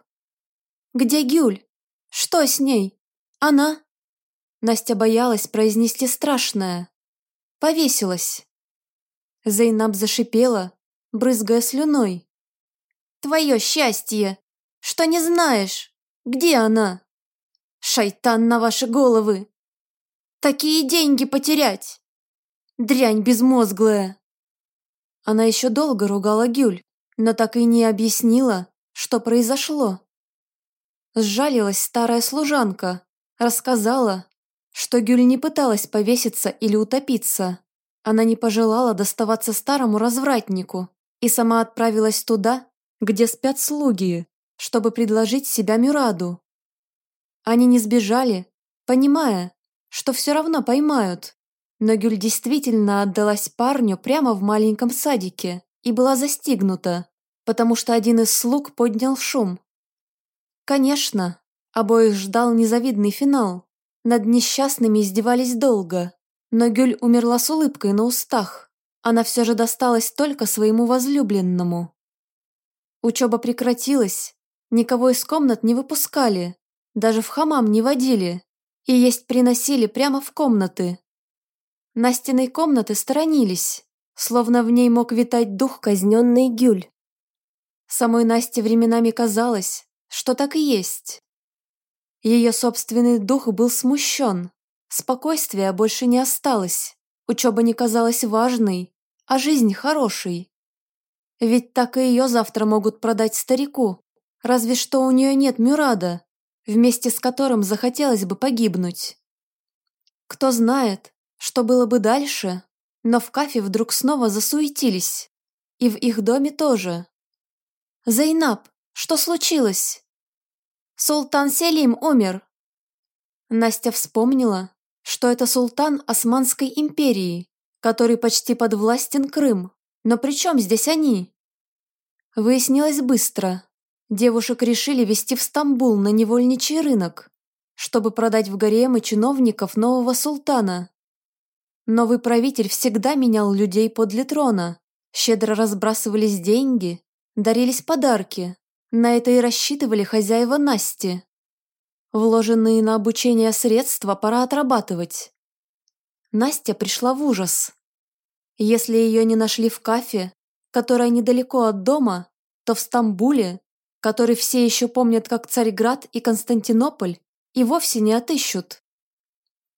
«Где Гюль? Что с ней? Она?» Настя боялась произнести страшное. Повесилась. Зайнаб зашипела, брызгая слюной. «Твое счастье! Что не знаешь? Где она? Шайтан на ваши головы! Такие деньги потерять! Дрянь безмозглая!» Она еще долго ругала Гюль, но так и не объяснила, что произошло. Сжалилась старая служанка, рассказала, что Гюль не пыталась повеситься или утопиться. Она не пожелала доставаться старому развратнику и сама отправилась туда, где спят слуги, чтобы предложить себя Мюраду. Они не сбежали, понимая, что все равно поймают. Но Гюль действительно отдалась парню прямо в маленьком садике и была застигнута, потому что один из слуг поднял шум. Конечно, обоих ждал незавидный финал. Над несчастными издевались долго, но Гюль умерла с улыбкой на устах. Она все же досталась только своему возлюбленному. Учеба прекратилась, никого из комнат не выпускали, даже в хамам не водили, и есть приносили прямо в комнаты. Настиной комнаты сторонились, словно в ней мог витать дух казненный Гюль. Самой Насте временами казалось, что так и есть. Ее собственный дух был смущен. Спокойствия больше не осталось. Учеба не казалась важной, а жизнь хорошей. Ведь так и ее завтра могут продать старику. Разве что у нее нет Мюрада, вместе с которым захотелось бы погибнуть. Кто знает, что было бы дальше, но в кафе вдруг снова засуетились. И в их доме тоже. «Зайнаб, что случилось?» Султан Селим умер. Настя вспомнила, что это султан Османской империи, который почти подвластен Крым. Но при чем здесь они? Выяснилось быстро. Девушек решили везти в Стамбул на невольничий рынок, чтобы продать в гаремы чиновников нового султана. Новый правитель всегда менял людей подле трона, щедро разбрасывались деньги, дарились подарки, на это и рассчитывали хозяева Насти. Вложенные на обучение средства пора отрабатывать. Настя пришла в ужас. Если ее не нашли в кафе, которая недалеко от дома, то в Стамбуле, который все еще помнят как Царьград и Константинополь, и вовсе не отыщут.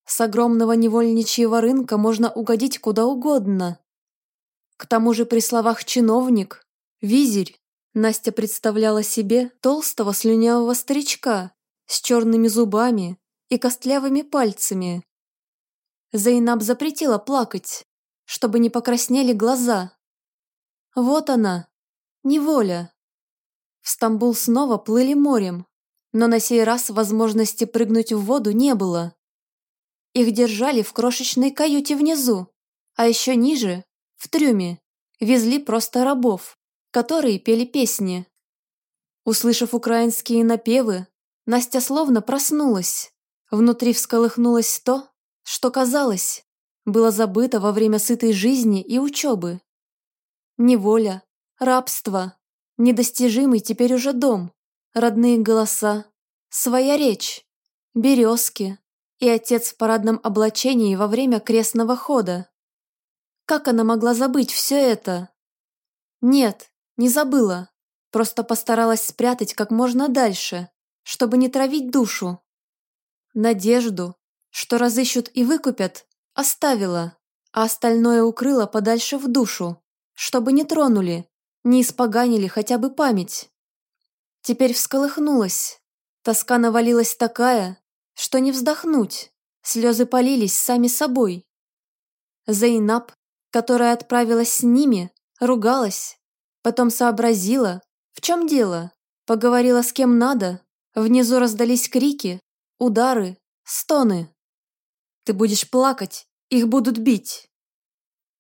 С огромного невольничьего рынка можно угодить куда угодно. К тому же при словах «чиновник», «визирь» Настя представляла себе толстого слюнявого старичка с черными зубами и костлявыми пальцами. Зайнаб запретила плакать, чтобы не покраснели глаза. Вот она, неволя. Стамбул снова плыли морем, но на сей раз возможности прыгнуть в воду не было. Их держали в крошечной каюте внизу, а еще ниже, в трюме, везли просто рабов которые пели песни. Услышав украинские напевы, Настя словно проснулась. Внутри всколыхнулось то, что, казалось, было забыто во время сытой жизни и учебы. Неволя, рабство, недостижимый теперь уже дом, родные голоса, своя речь, березки и отец в парадном облачении во время крестного хода. Как она могла забыть все это? Нет, не забыла, просто постаралась спрятать как можно дальше, чтобы не травить душу. Надежду, что разыщут и выкупят, оставила, а остальное укрыла подальше в душу, чтобы не тронули, не испоганили хотя бы память. Теперь всколыхнулась. Тоска навалилась такая, что не вздохнуть. Слезы полились сами собой. Зайнаб, которая отправилась с ними, ругалась, потом сообразила, в чем дело, поговорила с кем надо, внизу раздались крики, удары, стоны. «Ты будешь плакать, их будут бить».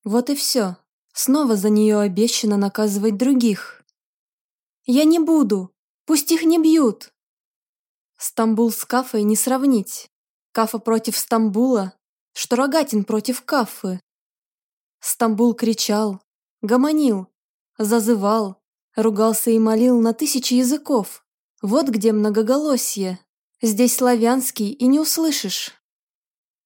Вот и все. Снова за нее обещано наказывать других. «Я не буду, пусть их не бьют». Стамбул с Кафой не сравнить. Кафа против Стамбула, что Рогатин против Кафы. Стамбул кричал, гомонил, зазывал, ругался и молил на тысячи языков. Вот где многоголосье. Здесь славянский и не услышишь.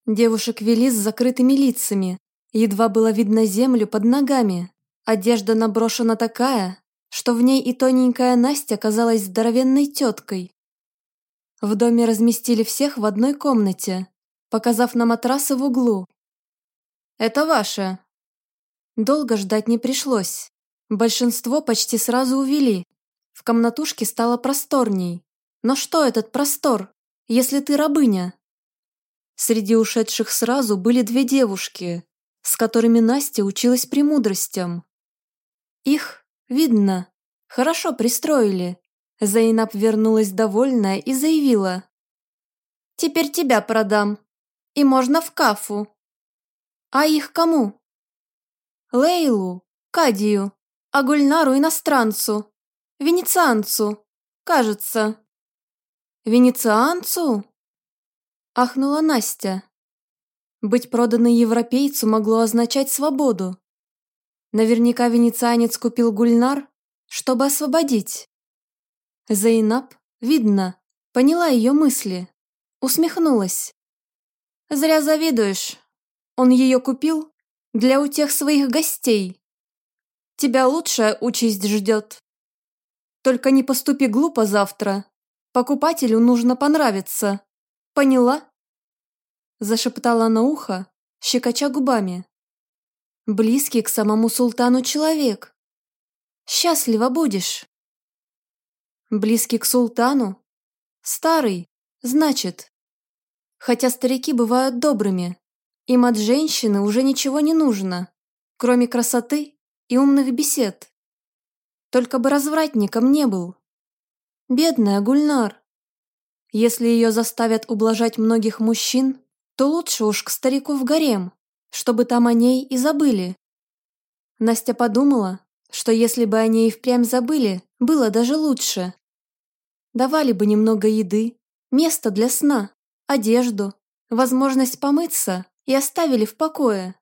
Девушек вели с закрытыми лицами. Едва было видно землю под ногами. Одежда наброшена такая, что в ней и тоненькая Настя казалась здоровенной теткой. В доме разместили всех в одной комнате, показав на матрасы в углу. «Это ваше». Долго ждать не пришлось. Большинство почти сразу увели. В комнатушке стало просторней. Но что этот простор, если ты рабыня? Среди ушедших сразу были две девушки, с которыми Настя училась премудростям. Их, видно, хорошо пристроили. Зайнаб вернулась довольная и заявила. «Теперь тебя продам. И можно в кафу». «А их кому?» «Лейлу, Кадию, а Гульнару иностранцу, венецианцу, кажется». «Венецианцу?» Ахнула Настя. Быть проданной европейцу могло означать свободу. Наверняка венецианец купил Гульнар, чтобы освободить. Зайнаб, видно, поняла ее мысли. Усмехнулась. «Зря завидуешь. Он ее купил для утех своих гостей. Тебя лучшая участь ждет. Только не поступи глупо завтра. Покупателю нужно понравиться. Поняла?» Зашептала на ухо, щекоча губами. «Близкий к самому султану человек. Счастлива будешь». Близкий к султану? Старый, значит. Хотя старики бывают добрыми. Им от женщины уже ничего не нужно, кроме красоты и умных бесед. Только бы развратником не был. Бедная Гульнар. Если ее заставят ублажать многих мужчин, то лучше уж к старику в гарем, чтобы там о ней и забыли. Настя подумала, что если бы о ней впрямь забыли, было даже лучше. Давали бы немного еды, место для сна, одежду, возможность помыться и оставили в покое.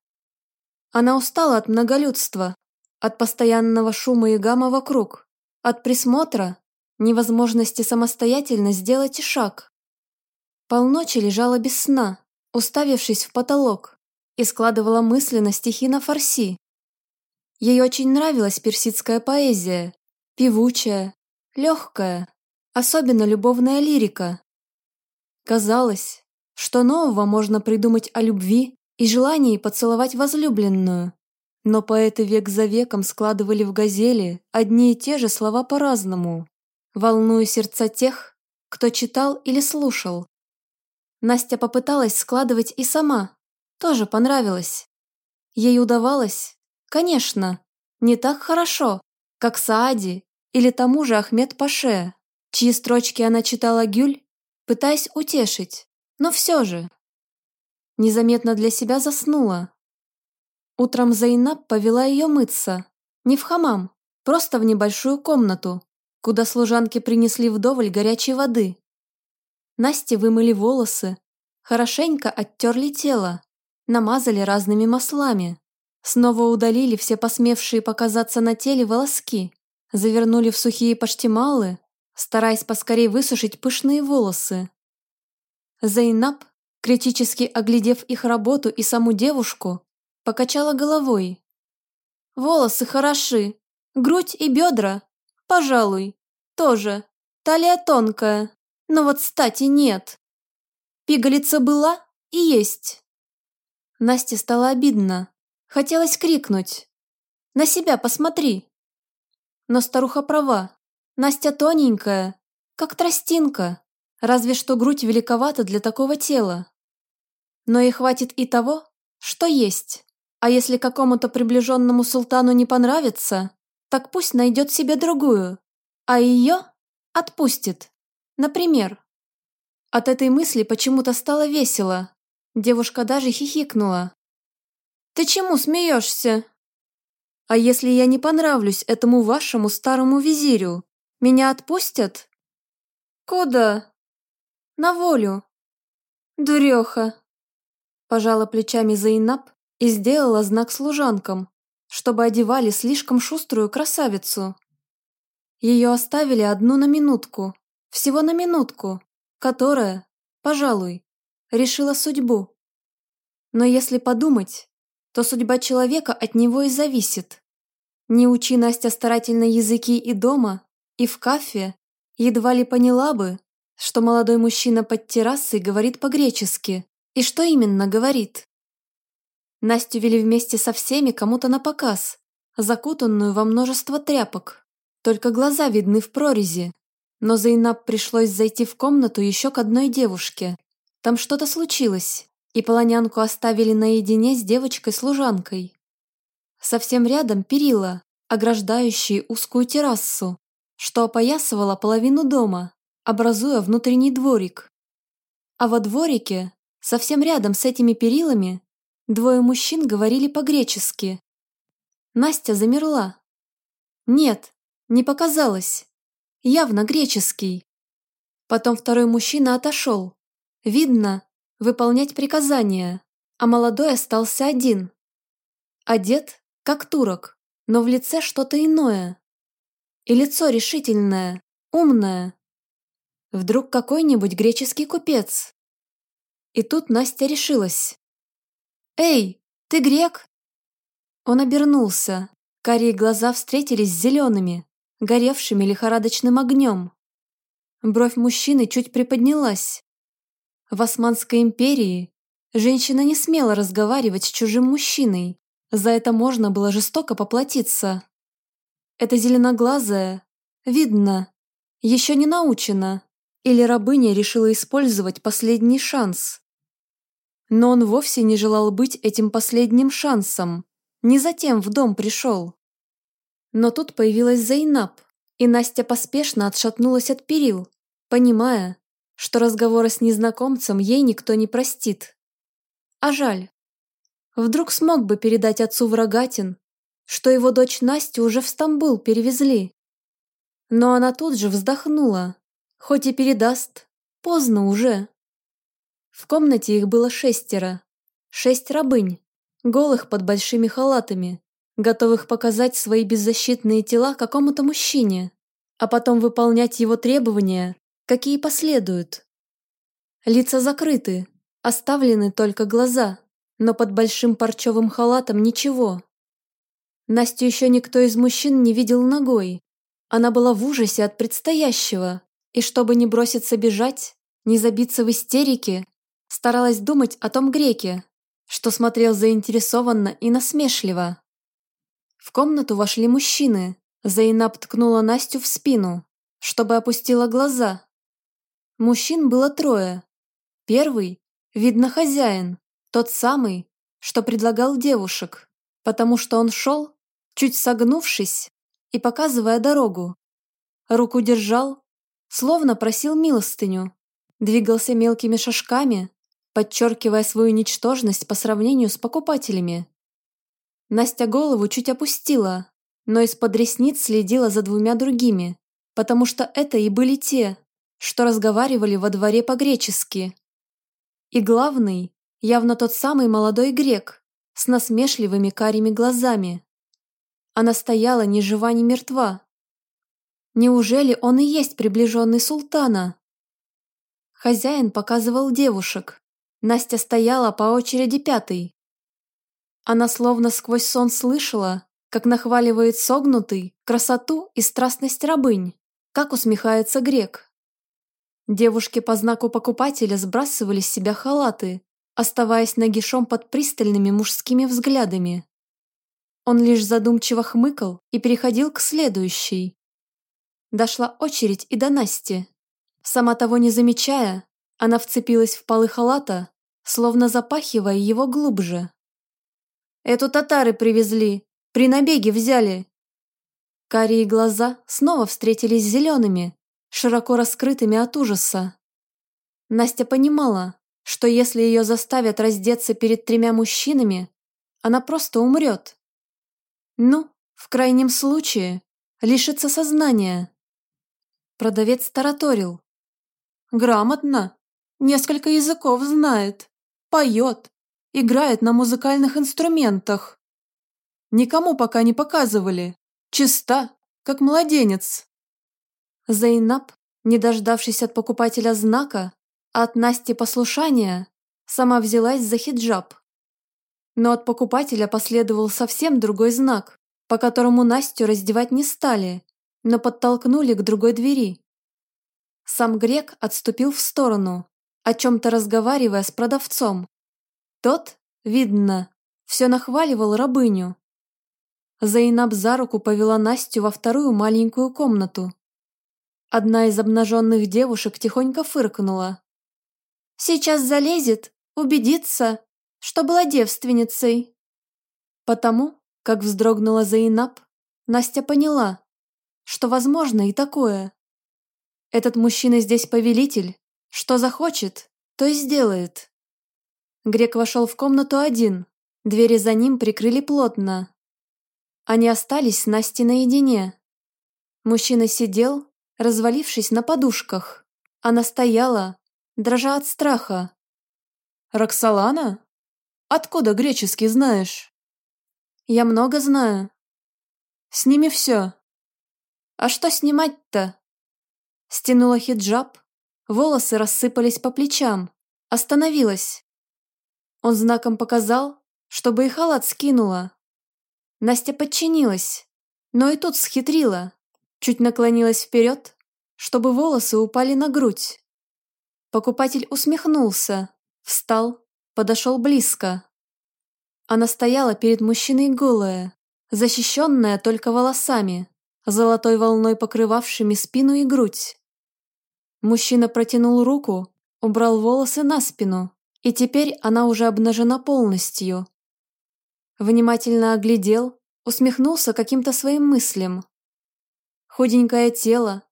Она устала от многолюдства, от постоянного шума и гамма вокруг, от присмотра, невозможности самостоятельно сделать шаг. Полночи лежала без сна, уставившись в потолок, и складывала мысли на стихи на фарси. Ей очень нравилась персидская поэзия, певучая, легкая, особенно любовная лирика. Казалось, что нового можно придумать о любви и желании поцеловать возлюбленную, но поэты век за веком складывали в газели одни и те же слова по-разному, волнуя сердца тех, кто читал или слушал. Настя попыталась складывать и сама, тоже понравилось. Ей удавалось, конечно, не так хорошо, как Саади или тому же Ахмед Паше чьи строчки она читала Гюль, пытаясь утешить, но все же. Незаметно для себя заснула. Утром Зайнаб повела ее мыться, не в хамам, просто в небольшую комнату, куда служанки принесли вдоволь горячей воды. Насте вымыли волосы, хорошенько оттерли тело, намазали разными маслами, снова удалили все посмевшие показаться на теле волоски, завернули в сухие паштималы, стараясь поскорее высушить пышные волосы. Зайнаб, критически оглядев их работу и саму девушку, покачала головой. «Волосы хороши, грудь и бедра, пожалуй, тоже, талия тонкая, но вот стати нет. Пигалица была и есть». Насте стало обидно, хотелось крикнуть. «На себя посмотри!» Но старуха права, Настя тоненькая, как тростинка, Разве что грудь великовата для такого тела. Но и хватит и того, что есть. А если какому-то приближенному султану не понравится, так пусть найдет себе другую, а ее отпустит. Например. От этой мысли почему-то стало весело. Девушка даже хихикнула. «Ты чему смеешься?» «А если я не понравлюсь этому вашему старому визирю, меня отпустят?» «Куда?» «На волю». «Дуреха!» Пожала плечами Зайнаб и сделала знак служанкам, чтобы одевали слишком шуструю красавицу. Ее оставили одну на минутку, всего на минутку, которая, пожалуй, решила судьбу. Но если подумать, то судьба человека от него и зависит. Не учи Настя старательно языки и дома, и в кафе, едва ли поняла бы, что молодой мужчина под террасой говорит по-гречески, и что именно говорит. Настю вели вместе со всеми кому-то на показ, закутанную во множество тряпок. Только глаза видны в прорези. Но Зайнаб пришлось зайти в комнату еще к одной девушке. Там что-то случилось и полонянку оставили наедине с девочкой-служанкой. Совсем рядом перила, ограждающие узкую террасу, что опоясывала половину дома, образуя внутренний дворик. А во дворике, совсем рядом с этими перилами, двое мужчин говорили по-гречески. Настя замерла. Нет, не показалось. Явно греческий. Потом второй мужчина отошел. Видно, выполнять приказания, а молодой остался один. Одет, как турок, но в лице что-то иное. И лицо решительное, умное. Вдруг какой-нибудь греческий купец. И тут Настя решилась. «Эй, ты грек?» Он обернулся. Карие глаза встретились с зелеными, горевшими лихорадочным огнем. Бровь мужчины чуть приподнялась. В Османской империи женщина не смела разговаривать с чужим мужчиной. За это можно было жестоко поплатиться. Эта зеленоглазая, видно, еще не научена, или рабыня решила использовать последний шанс. Но он вовсе не желал быть этим последним шансом, не затем в дом пришел. Но тут появилась Зайнаб, и Настя поспешно отшатнулась от перил, понимая, что разговора с незнакомцем ей никто не простит. А жаль. Вдруг смог бы передать отцу Врагатин, что его дочь Настю уже в Стамбул перевезли. Но она тут же вздохнула. Хоть и передаст, поздно уже. В комнате их было шестеро. Шесть рабынь, голых под большими халатами, готовых показать свои беззащитные тела какому-то мужчине, а потом выполнять его требования какие последуют. Лица закрыты, оставлены только глаза, но под большим парчевым халатом ничего. Настю еще никто из мужчин не видел ногой. Она была в ужасе от предстоящего, и чтобы не броситься бежать, не забиться в истерике, старалась думать о том греке, что смотрел заинтересованно и насмешливо. В комнату вошли мужчины. Зайнаб ткнула Настю в спину, чтобы опустила глаза, Мужчин было трое. Первый, видно, хозяин, тот самый, что предлагал девушек, потому что он шел, чуть согнувшись и показывая дорогу. Руку держал, словно просил милостыню, двигался мелкими шажками, подчеркивая свою ничтожность по сравнению с покупателями. Настя голову чуть опустила, но из-под ресниц следила за двумя другими, потому что это и были те, что разговаривали во дворе по-гречески. И главный, явно тот самый молодой грек, с насмешливыми карими глазами. Она стояла ни жива, ни мертва. Неужели он и есть приближенный султана? Хозяин показывал девушек. Настя стояла по очереди пятой. Она словно сквозь сон слышала, как нахваливает согнутый красоту и страстность рабынь, как усмехается грек. Девушки по знаку покупателя сбрасывали с себя халаты, оставаясь нагишом под пристальными мужскими взглядами. Он лишь задумчиво хмыкал и переходил к следующей. Дошла очередь и до Насти. Сама того не замечая, она вцепилась в полы халата, словно запахивая его глубже. «Эту татары привезли, при набеге взяли». Карие глаза снова встретились зелеными, широко раскрытыми от ужаса. Настя понимала, что если ее заставят раздеться перед тремя мужчинами, она просто умрет. Ну, в крайнем случае, лишится сознания. Продавец тараторил. Грамотно, несколько языков знает, поет, играет на музыкальных инструментах. Никому пока не показывали, чиста, как младенец. Зайнаб, не дождавшись от покупателя знака, а от Насти послушания, сама взялась за хиджаб. Но от покупателя последовал совсем другой знак, по которому Настю раздевать не стали, но подтолкнули к другой двери. Сам грек отступил в сторону, о чем-то разговаривая с продавцом. Тот, видно, все нахваливал рабыню. Зайнаб за руку повела Настю во вторую маленькую комнату. Одна из обнаженных девушек тихонько фыркнула. «Сейчас залезет, убедится, что была девственницей». Потому, как вздрогнула Зайнаб, Настя поняла, что возможно и такое. Этот мужчина здесь повелитель, что захочет, то и сделает. Грек вошел в комнату один, двери за ним прикрыли плотно. Они остались с Настей наедине. Мужчина сидел, развалившись на подушках. Она стояла, дрожа от страха. «Роксолана? Откуда греческий знаешь?» «Я много знаю». «Сними все». «А что снимать-то?» Стянула хиджаб, волосы рассыпались по плечам, остановилась. Он знаком показал, чтобы и халат скинула. Настя подчинилась, но и тут схитрила, чуть наклонилась вперед, чтобы волосы упали на грудь. Покупатель усмехнулся, встал, подошел близко. Она стояла перед мужчиной голая, защищенная только волосами, золотой волной покрывавшими спину и грудь. Мужчина протянул руку, убрал волосы на спину, и теперь она уже обнажена полностью. Внимательно оглядел, усмехнулся каким-то своим мыслям. Худенькое тело,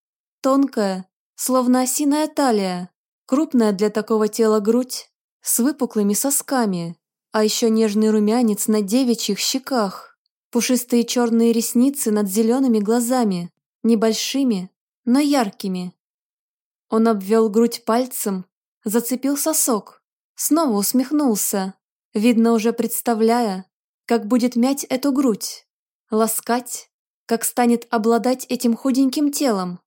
тонкое, словно осиная талия, крупная для такого тела грудь, с выпуклыми сосками, а еще нежный румянец на девичьих щеках, пушистые черные ресницы над зелеными глазами, небольшими, но яркими. Он обвел грудь пальцем, зацепил сосок, снова усмехнулся, видно уже представляя, как будет мять эту грудь, ласкать, как станет обладать этим худеньким телом.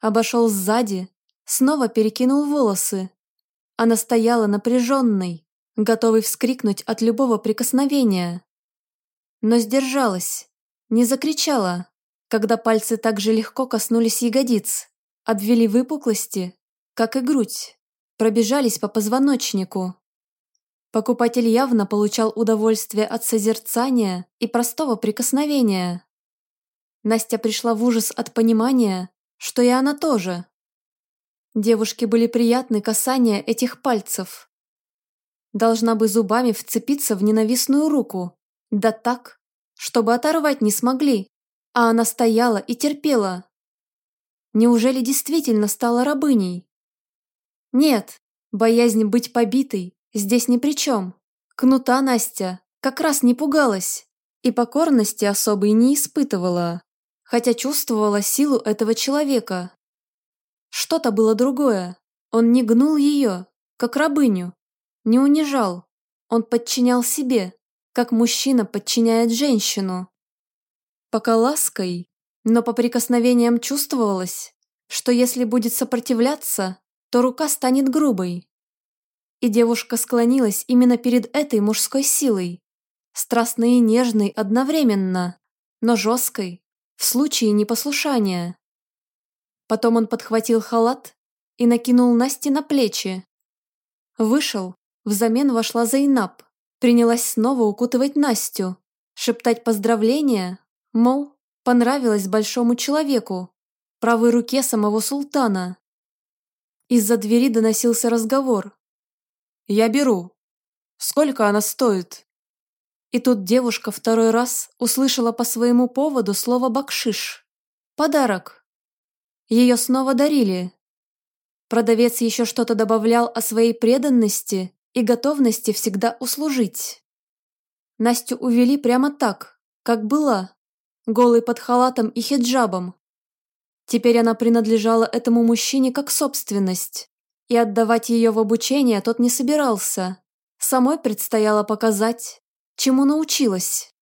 Обошел сзади, снова перекинул волосы. Она стояла напряженной, готовой вскрикнуть от любого прикосновения. Но сдержалась, не закричала, когда пальцы так же легко коснулись ягодиц обвели выпуклости, как и грудь, пробежались по позвоночнику. Покупатель явно получал удовольствие от созерцания и простого прикосновения. Настя пришла в ужас от понимания, что и она тоже. Девушке были приятны касания этих пальцев. Должна бы зубами вцепиться в ненавистную руку, да так, чтобы оторвать не смогли, а она стояла и терпела. Неужели действительно стала рабыней? Нет, боязнь быть побитой здесь ни при чем. Кнута Настя как раз не пугалась и покорности особой не испытывала, хотя чувствовала силу этого человека. Что-то было другое. Он не гнул ее, как рабыню, не унижал. Он подчинял себе, как мужчина подчиняет женщину. Пока лаской но по прикосновениям чувствовалось, что если будет сопротивляться, то рука станет грубой. И девушка склонилась именно перед этой мужской силой, страстной и нежной одновременно, но жесткой, в случае непослушания. Потом он подхватил халат и накинул Насте на плечи. Вышел, взамен вошла Зайнаб, принялась снова укутывать Настю, шептать поздравления, мол, понравилась большому человеку, правой руке самого султана. Из-за двери доносился разговор. «Я беру. Сколько она стоит?» И тут девушка второй раз услышала по своему поводу слово «бакшиш». Подарок. Ее снова дарили. Продавец еще что-то добавлял о своей преданности и готовности всегда услужить. Настю увели прямо так, как была, голой под халатом и хиджабом. Теперь она принадлежала этому мужчине как собственность, и отдавать ее в обучение тот не собирался. Самой предстояло показать, чему научилась.